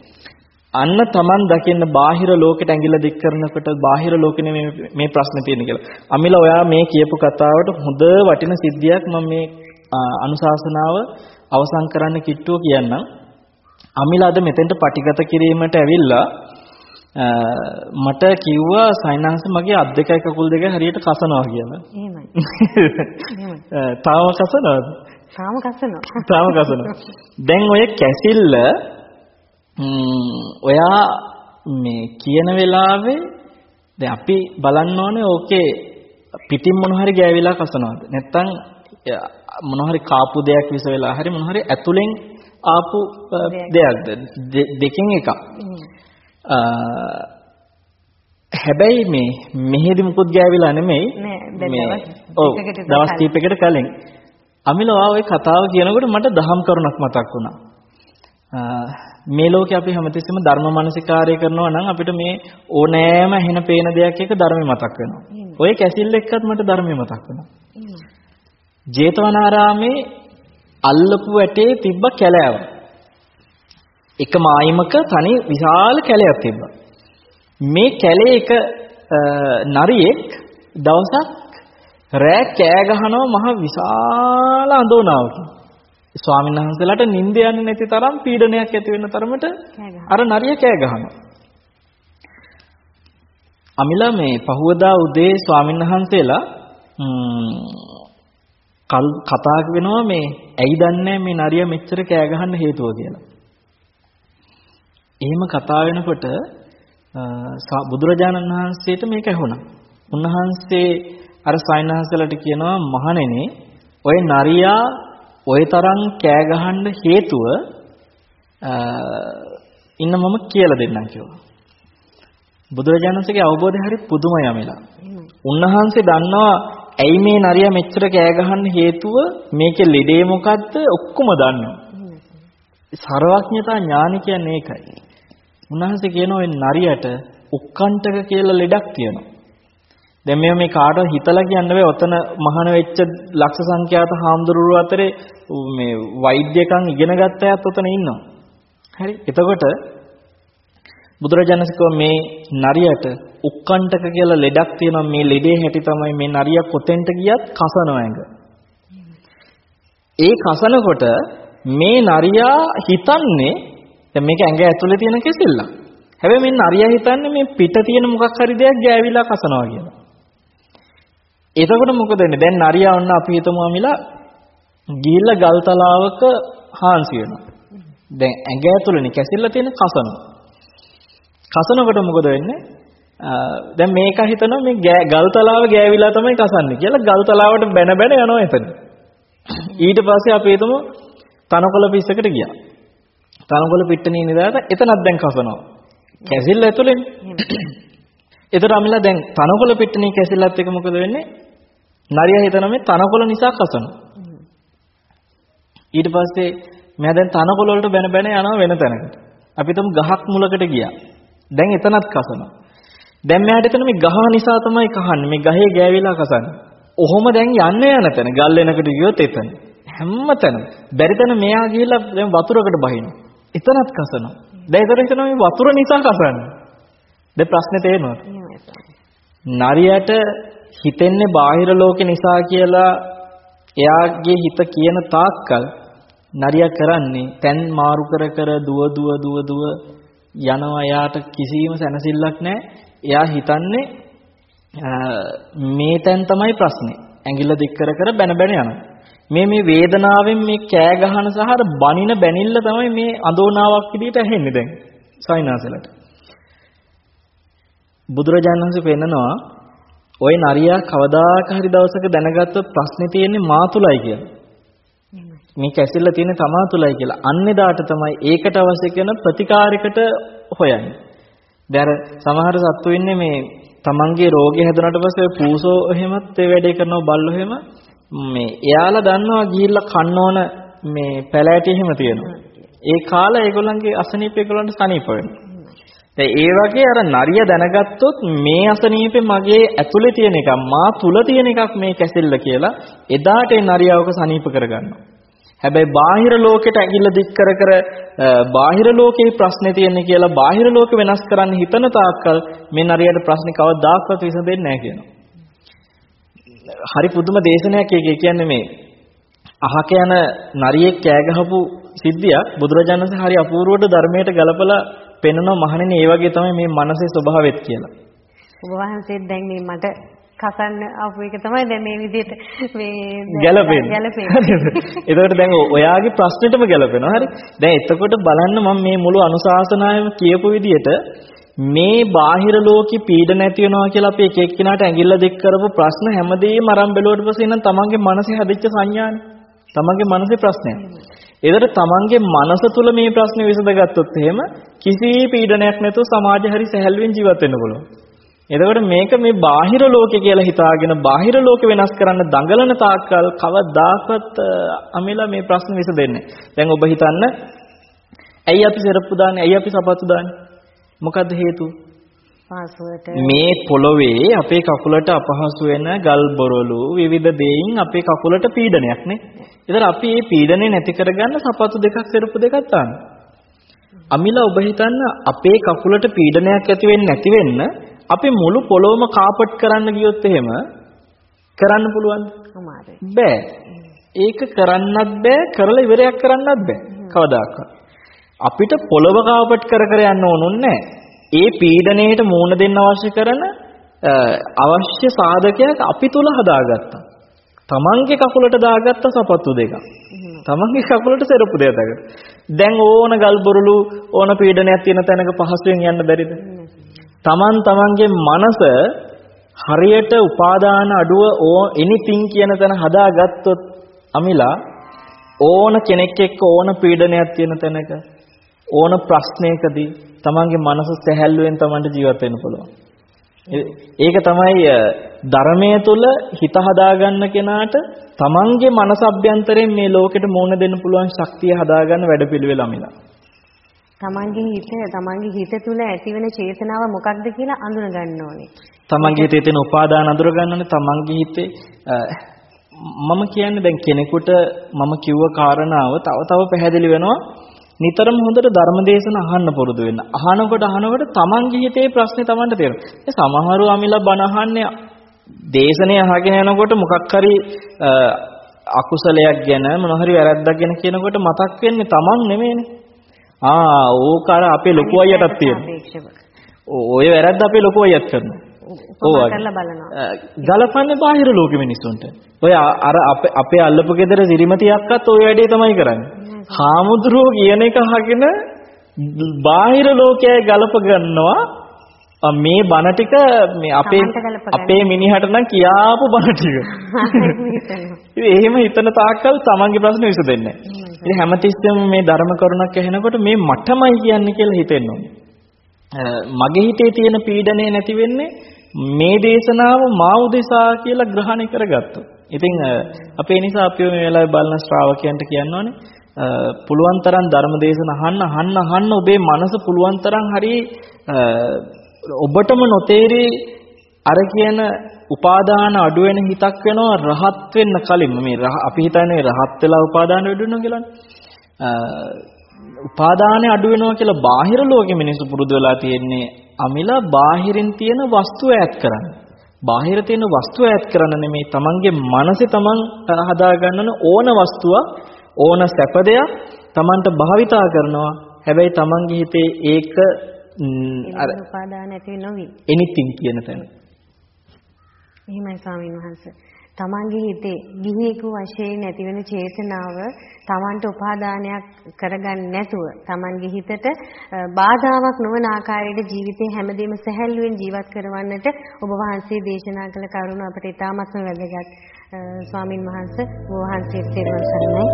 අන්න Taman දකින්න බාහිර ලෝකෙට ඇඟිල්ල දික් කරනකොට බාහිර ලෝකෙ මේ මේ ප්‍රශ්නේ තියෙන කියලා. අමිලා ඔයා මේ කියපු කතාවට හොඳ වටින සිද්ධියක් මම මේ අනුශාසනාව අවසන් කරන්න කිට්ටුව කියන්නම්. අමිලා අද මෙතෙන්ට පටිගත කිරීමට ඇවිල්ලා මට කිව්වා සයින්හන්ස මගේ අත් දෙකයි කකුල් දෙකයි හරියට කසනවා කියලා. එහෙමයි. තාම කසනවද? තාම කසනවා. තාම කසනවා. දැන් ඔය කැසිල්ල ඔයා මේ කියන වෙලාවේ දැන් අපි බලන්න ඕනේ ඕකේ පිටින් මොන හරි ගෑවිලා කසනවද? නැත්තම් මොන හරි කාපු දෙයක් විස වෙලා හරි මොන හරි ඇතුලෙන් ආපු දෙයක්ද? දෙකෙන් එකක්. හැබැයි මේ මෙහෙදි මුකුත් ගෑවිලා නෙමෙයි නෑ දවස් කීපයකට කලින් අමිලවා ওই කතාව කියනකොට මට දහම් කරුණක් මතක් වුණා. මේ ලෝකේ අපි හැමතිස්සෙම ධර්ම මානසිකාරය කරනවා නම් අපිට මේ ඕනෑම ඇහෙන පේන දෙයක් එක ධර්මෙ මතක් වෙනවා. ඔය කැසිල්ල එක්කත් මට ධර්මෙ මතක් වෙනවා. ජේතවනාරාමේ අල්ලපු ඇටේ තිබ්බ කැලෑව. එක මායිමක තනි විශාල කැලයක් තිබ්බා. මේ කැලේ එක නරියෙක් දවසක් රෑ කෑ ගහනවා මහ විශාල අඳෝනාවකින්. ස්වාමීන් වහන්සේලාට නිින්ද යන්නේ නැති තරම් පීඩනයක් ඇති වෙන තරමට අර නරිය කෑ ගහනවා. අමිලා මේ පහුවදා උදේ ස්වාමීන් වහන්සේලා කතා වෙනවා මේ ඇයි දන්නේ මේ නරිය මෙච්චර කෑ ගහන්න හේතුව කියලා. එහෙම කතා වෙනකොට බුදුරජාණන් වහන්සේට මේක ඇහුණා. උන්වහන්සේ අර සයන්හන්සලට කියනවා මහණෙනි ඔය නරියා ඔය තරම් කෑ ගහන්න හේතුව ඉන්න මම කියලා දෙන්නම් කිව්වා. බුදුරජාණන්සේගේ අවබෝධය හරි පුදුමයි යමෙලා. උන්වහන්සේ දන්නවා ඇයි මේ නරියා මෙච්චර කෑ ගහන්න හේතුව මේකේ ලෙඩේ මොකද්ද ඔක්කොම දන්නවා. සර්වඥතා ඥාන කියන්නේ ඒකයි. උන්වහන්සේ කියනවා ඒ නරියට උක්කණ්ඨක කියලා ලෙඩක් තියෙනවා. දැන් මේ මේ කාටවත් හිතලා කියන්න බෑ ඔතන මහාන වෙච්ච ලක්ෂ සංඛ්‍යාත හාමුදුරුවෝ අතරේ මේ වෛද්‍යකම් ඉගෙන ගත්ත අයත් ඔතන ඉන්නවා. හරි. එතකොට බුදුරජාණන්සේ මේ නරියට උක්කණ්ඨක කියලා ලෙඩක් තියෙනවා මේ ලෙඩේ හැටි තමයි මේ නරියා කොතෙන්ට ගියත් කසනවා ඇඟ. ඒ කසනකොට මේ නරියා හිතන්නේ දැන් මේක ඇඟ ඇතුලේ තියෙන කෙසෙල්ලක්. හැබැයි මේ නරියා හිතන්නේ මේ පිට තියෙන මොකක් හරි දෙයක් ගෑවිලා කසනවා කියලා. එතකොට මොකද වෙන්නේ? දැන් නරියා වන්න අපි හිතමු අමිලා ගිහිල්ලා ගල් තලාවක හාන්සි වෙනවා. දැන් ඇඟ ඇතුළේනේ කැසිල්ල තියෙන කසනවා. කසනකොට මොකද වෙන්නේ? දැන් මේක හිතනවා මේ ගල් තලාව ගෑවිලා තමයි කසන්නේ කියලා ගල් තලාවට බැන බැන යනවා එතන. ඊට පස්සේ අපි හිතමු තනකොළ පිස්සකට ගියා. තනකොළ පිට්ටනිය නිදාට එතනක් දැන් කසනවා. කැසිල්ල ඇතුළේනේ. ඒතර අමිලා දැන් තනකොළ පිට්ටනිය කැසිල්ලත් එක මොකද වෙන්නේ? නරියා හිතන මේ තනකොළ නිසා කසනවා. ඊට පස්සේ මම දැන් තනකොළ වලට බැන බැන යනවා වෙන තැනකට. අපි තුමු ගහක් මුලකට ගියා. දැන් එතනත් කසනවා. දැන් මෙයාට එතන මේ ගහ නිසා තමයි කහන්නේ. මේ ගහේ ගෑවිලා කසන්නේ. ඔහොම දැන් යන්න යන තැන ගල් වෙනකට ගියොත් එතන. හැම තැනම. බැරි තැන මෙයා ගිහිල්ලා දැන් වතුරකට බහිනවා. එතනත් කසනවා. දැන් ඒතර හිතනවා මේ වතුර නිසා කසන්නේ. දැන් ප්‍රශ්නේ තේරෙනවද? නරියට හිතෙන්නේ බාහිර ලෝකේ නිසා කියලා එයාගේ හිත කියන තාක්කල් නරියා කරන්නේ තැන් මාරු කර කර දුව දුව දුව දුව යනවා එයාට කිසිම සැනසෙල්ලක් නැහැ. එයා හිතන්නේ මේ තැන් තමයි ප්‍රශ්නේ. ඇඟිල්ල දික් කර කර බැන බැන යනවා. මේ මේ වේදනාවෙන් මේ කෑ ගහන සහ අර බනින බැනිල්ල තමයි මේ අඳෝනාවක් විදිහට ඇහෙන්නේ දැන් සයිනාසලට. බුදුරජාණන් වහන්සේ පෙන්නනවා ওই නරියා කවදාක හරි දවසක දැනගත්තොත් ප්‍රශ්නේ තියෙන්නේ මා තුලයි කියලා. මේ කැසිල්ල තියෙන්නේ තමා තුලයි කියලා. අන්නේදාට තමයි ඒකට අවශ්‍ය කරන ප්‍රතිකාරයකට හොයන්නේ. දැන් සමහර සත්තු ඉන්නේ මේ තමන්ගේ රෝගය හැදුනට පස්සේ පූසෝ එහෙමත් ඒ වැඩේ කරනවා බල්ලෝ එහෙම මේ එයාලා දන්නවා ගිහිල්ලා කන්න ඕන මේ පැලෑටි එහෙම තියෙනවා. ඒ කාලේ ඒගොල්ලන්ගේ අසනීප ඒගොල්ලන්ට සනීප වෙනවා. දැන් ඒ වගේ අර නරිය දැනගත්තොත් මේ අසනීපේ මගේ ඇතුලේ තියෙන එකක් මා තුල තියෙන එකක් මේ කැසෙල්ල කියලා එදාට ඒ නරියවක සනීප කරගන්නවා. හැබැයි බාහිර ලෝකෙට ඇඟිල්ල දික් කර කර බාහිර ලෝකේ ප්‍රශ්නේ තියෙන්නේ කියලා බාහිර ලෝක වෙනස් කරන්න හිතන තාක්කල් මේ නරියට ප්‍රශ්නේ කවදාවත් විසඳෙන්නේ නැහැ කියනවා. හරි පුදුම දේශනයක් ඒකේ කියන්නේ මේ අහක යන නරියෙක් කෑ ගහපු සිද්ධියක් බුදුරජාණන් වහන්සේ හරි අපූර්වට ධර්මයට ගලපලා පෙන්වනවා මහණෙනි ඒ වගේ තමයි මේ මනසේ ස්වභාවෙත් කියලා. ඔබ වහන්සේ දැන් මේ මට කසන්න ආපු එක තමයි දැන් මේ විදිහට මේ ගැලපෙන්නේ. ගැලපෙන්නේ. එතකොට දැන් ඔයාගේ ප්‍රශ්නෙටම ගැලපෙනවා. හරි. දැන් එතකොට බලන්න මම මේ මුළු අනුශාසනාවෙම කියපු විදිහට මේ බාහිර ලෝකෙ පීඩ නැති වෙනවා කියලා අපි එක එක්කිනාට ඇඟිල්ල දික් කරපු ප්‍රශ්න හැමදේම අරන් බැලුවට පස්සේ නම් තමන්ගේ මනසේ හැදිච්ච සංඥානේ. තමන්ගේ මනසේ ප්‍රශ්නයක්. ඒකට තමන්ගේ මනස තුල මේ ප්‍රශ්නේ විසඳගත්තොත් එහෙම කිසි පීඩනයක් නැතුව සමාජය හරි සැහැල්ලුවෙන් ජීවත් වෙන්න පුළුවන්. එතකොට මේක මේ බාහිර ලෝකේ කියලා හිතාගෙන බාහිර ලෝකෙ වෙනස් කරන්න දඟලන තාක්කල් කවදාකවත් අමිලා මේ ප්‍රශ්න විසඳෙන්නේ දැන් ඔබ හිතන්න ඇයි අපි සරප්පු දාන්නේ? ඇයි අපි සපත්තු දාන්නේ? මොකද්ද හේතුව? පාසුවට මේ පොළොවේ අපේ කකුලට අපහසු වෙන ගල් බොරළු විවිධ දේයින් අපේ කකුලට පීඩනයක් නේ. ඒතර අපි මේ පීඩනේ නැති කරගන්න සපත්තු දෙකක් සරප්පු දෙකක් දානවා. අමිලා ඔබ හිතන්න අපේ කකුලට පීඩනයක් ඇති වෙන්නේ නැති වෙන්න අපි මුළු පොළොවම කාපට් කරන්න ගියොත් එහෙම කරන්න පුළුවන්ද? අමාරුයි. බෑ. ඒක කරන්නත් බෑ කරලා ඉවරයක් කරන්නත් බෑ. කවදාකවත්. අපිට පොළව කාපට් කර කර යන්න ඕනුන්නේ ඒ පීඩණයට මූණ දෙන්න අවශ්‍ය කරන අවශ්‍ය සාධකයක් අපි තුල හදාගත්තා. තමන්ගේ කකුලට දාගත්ත සපත්තු දෙකක්. තමන්ගේ කකුලට සෙරප්පු දෙකක් දාගත්තා. දැන් ඕන ගල් බොරළු ඕන පීඩනයක් තියෙන තැනක පහසුවෙන් යන්න බැරිද? තමන් තමන්ගේ මනස හරියට උපාදාන අඩුව ඕ එනිතින් කියන තැන හදාගත්තොත් අමිලා ඕන කෙනෙක් එක්ක ඕන පීඩනයක් තියෙන තැනක ඕන ප්‍රශ්නයකදී තමන්ගේ මනස සැහැල්ලුවෙන් තමන්ට ජීවත් වෙන්න පුළුවන්. ඒක තමයි ධර්මයේ තුල හිත හදාගන්න කෙනාට තමන්ගේ මනස අභ්‍යන්තරයෙන් මේ ලෝකෙට මුහුණ දෙන්න පුළුවන් ශක්තිය හදාගන්න වැඩපිළිවෙල අමිලා. තමන්ගේ හිත තමන්ගේ හිත තුල ඇතිවෙන චේතනාව මොකක්ද කියලා අඳුන ගන්න ඕනේ. තමන්ගේ හිතේ තියෙන උපාදාන අඳුර ගන්නනේ තමන්ගේ හිතේ මම කියන්නේ දැන් කෙනෙකුට මම කිව්ව කාරණාව තව තව පැහැදිලි වෙනවා නිතරම හොඳට ධර්මදේශන අහන්න පුරුදු වෙන්න. අහනකොට අහනකොට තමන්ගේ හිතේ ප්‍රශ්නේ තමන්ට තේරෙනවා. සමහරව අමිලා බණ අහන්නේ දේශනේ අහගෙන යනකොට මොකක් හරි අකුසලයක් ගැන මොන හරි වැරද්දක් ගැන කියනකොට මතක් වෙන්නේ තමන් නෙමෙයිනේ. ආ ඕක අර අපේ ලොකු අයියටත් තියෙනවා. ඔය වැරද්ද අපේ ලොකු අයියත් කරනවා. උපමා කරලා බලනවා. ගලපන්නේ බාහිර ලෝකෙ මිනිස්සුන්ට. ඔය අර අපේ අල්ලපු ගෙදර සිරිමතියක්වත් ওই වැඩේ තමයි කරන්නේ. හාමුදුරුවෝ කියන එක අහගෙන බාහිර ලෝකයේ ගලප ගන්නවා මේ බණ ටික මේ අපේ අපේ මිනිහට නම් කියාපු බණ ටික. ඉතින් එහෙම හිතන තාක්කල් තමන්ගේ ප්‍රශ්න විසඳෙන්නේ නැහැ. ඉතින් හැමතිස්සෙම මේ ධර්ම කරුණක් ඇහෙනකොට මේ මටමයි කියන්නේ කියලා හිතෙන්න මගේ හිතේ තියෙන පීඩනේ නැති වෙන්නේ මේ දේශනාව මා උදෙසා කියලා ග්‍රහණය කරගත්තොත්. ඉතින් අපේ නිසා අපි මේ වෙලාවේ බලන ශ්‍රාවකයන්ට කියන්න පුළුවන් තරම් ධර්ම දේශන අහන්න අහන්න අහන්න ඔබේ මනස පුළුවන් තරම් හරි ඔබටම නොතේරි අර කියන උපාදාන අඩු වෙන හිතක් වෙනවා රහත් වෙන්න කලින් මේ අපි හිතන්නේ රහත් වෙලා උපාදාන වැඩි වෙනවා කියලානේ. උපාදානෙ අඩු වෙනවා කියලා බාහිර ලෝකෙ මිනිස්සු පුරුදු වෙලා තියෙන්නේ අමිලා බාහිරින් තියෙන වස්තුව ඈත් කරන්න. බාහිර තියෙන වස්තුව ඈත් කරන්න නෙමෙයි තමන්ගේ මනසේ තමන් හදා ගන්නන ඕන වස්තුවක් ඕන සැප දෙයක් තමන්ට භාවිතා කරනවා. හැබැයි තමන්ගේ හිතේ ඒක අර උපාදාන ඇති නොවි. anything කියන තැන. එහෙමයි ස්වාමීන් වහන්සේ. තමන්ගේ හිතේ ගිහියෙකු වශයෙන් ඇතිවෙන චේතනාව තමන්ට උපාදානයක් කරගන්න නැතුව තමන්ගේ හිතට බාධාවක් නොවන ආකාරයට ජීවිතේ හැමදේම සැහැල්ලුවෙන් ජීවත් කරවන්නට ඔබ වහන්සේ දේශනා කළ කරුණ අපට ඉතාමත්ම වැදගත් ස්වාමින් වහන්සේ වහන්සේ සේවන සරණයි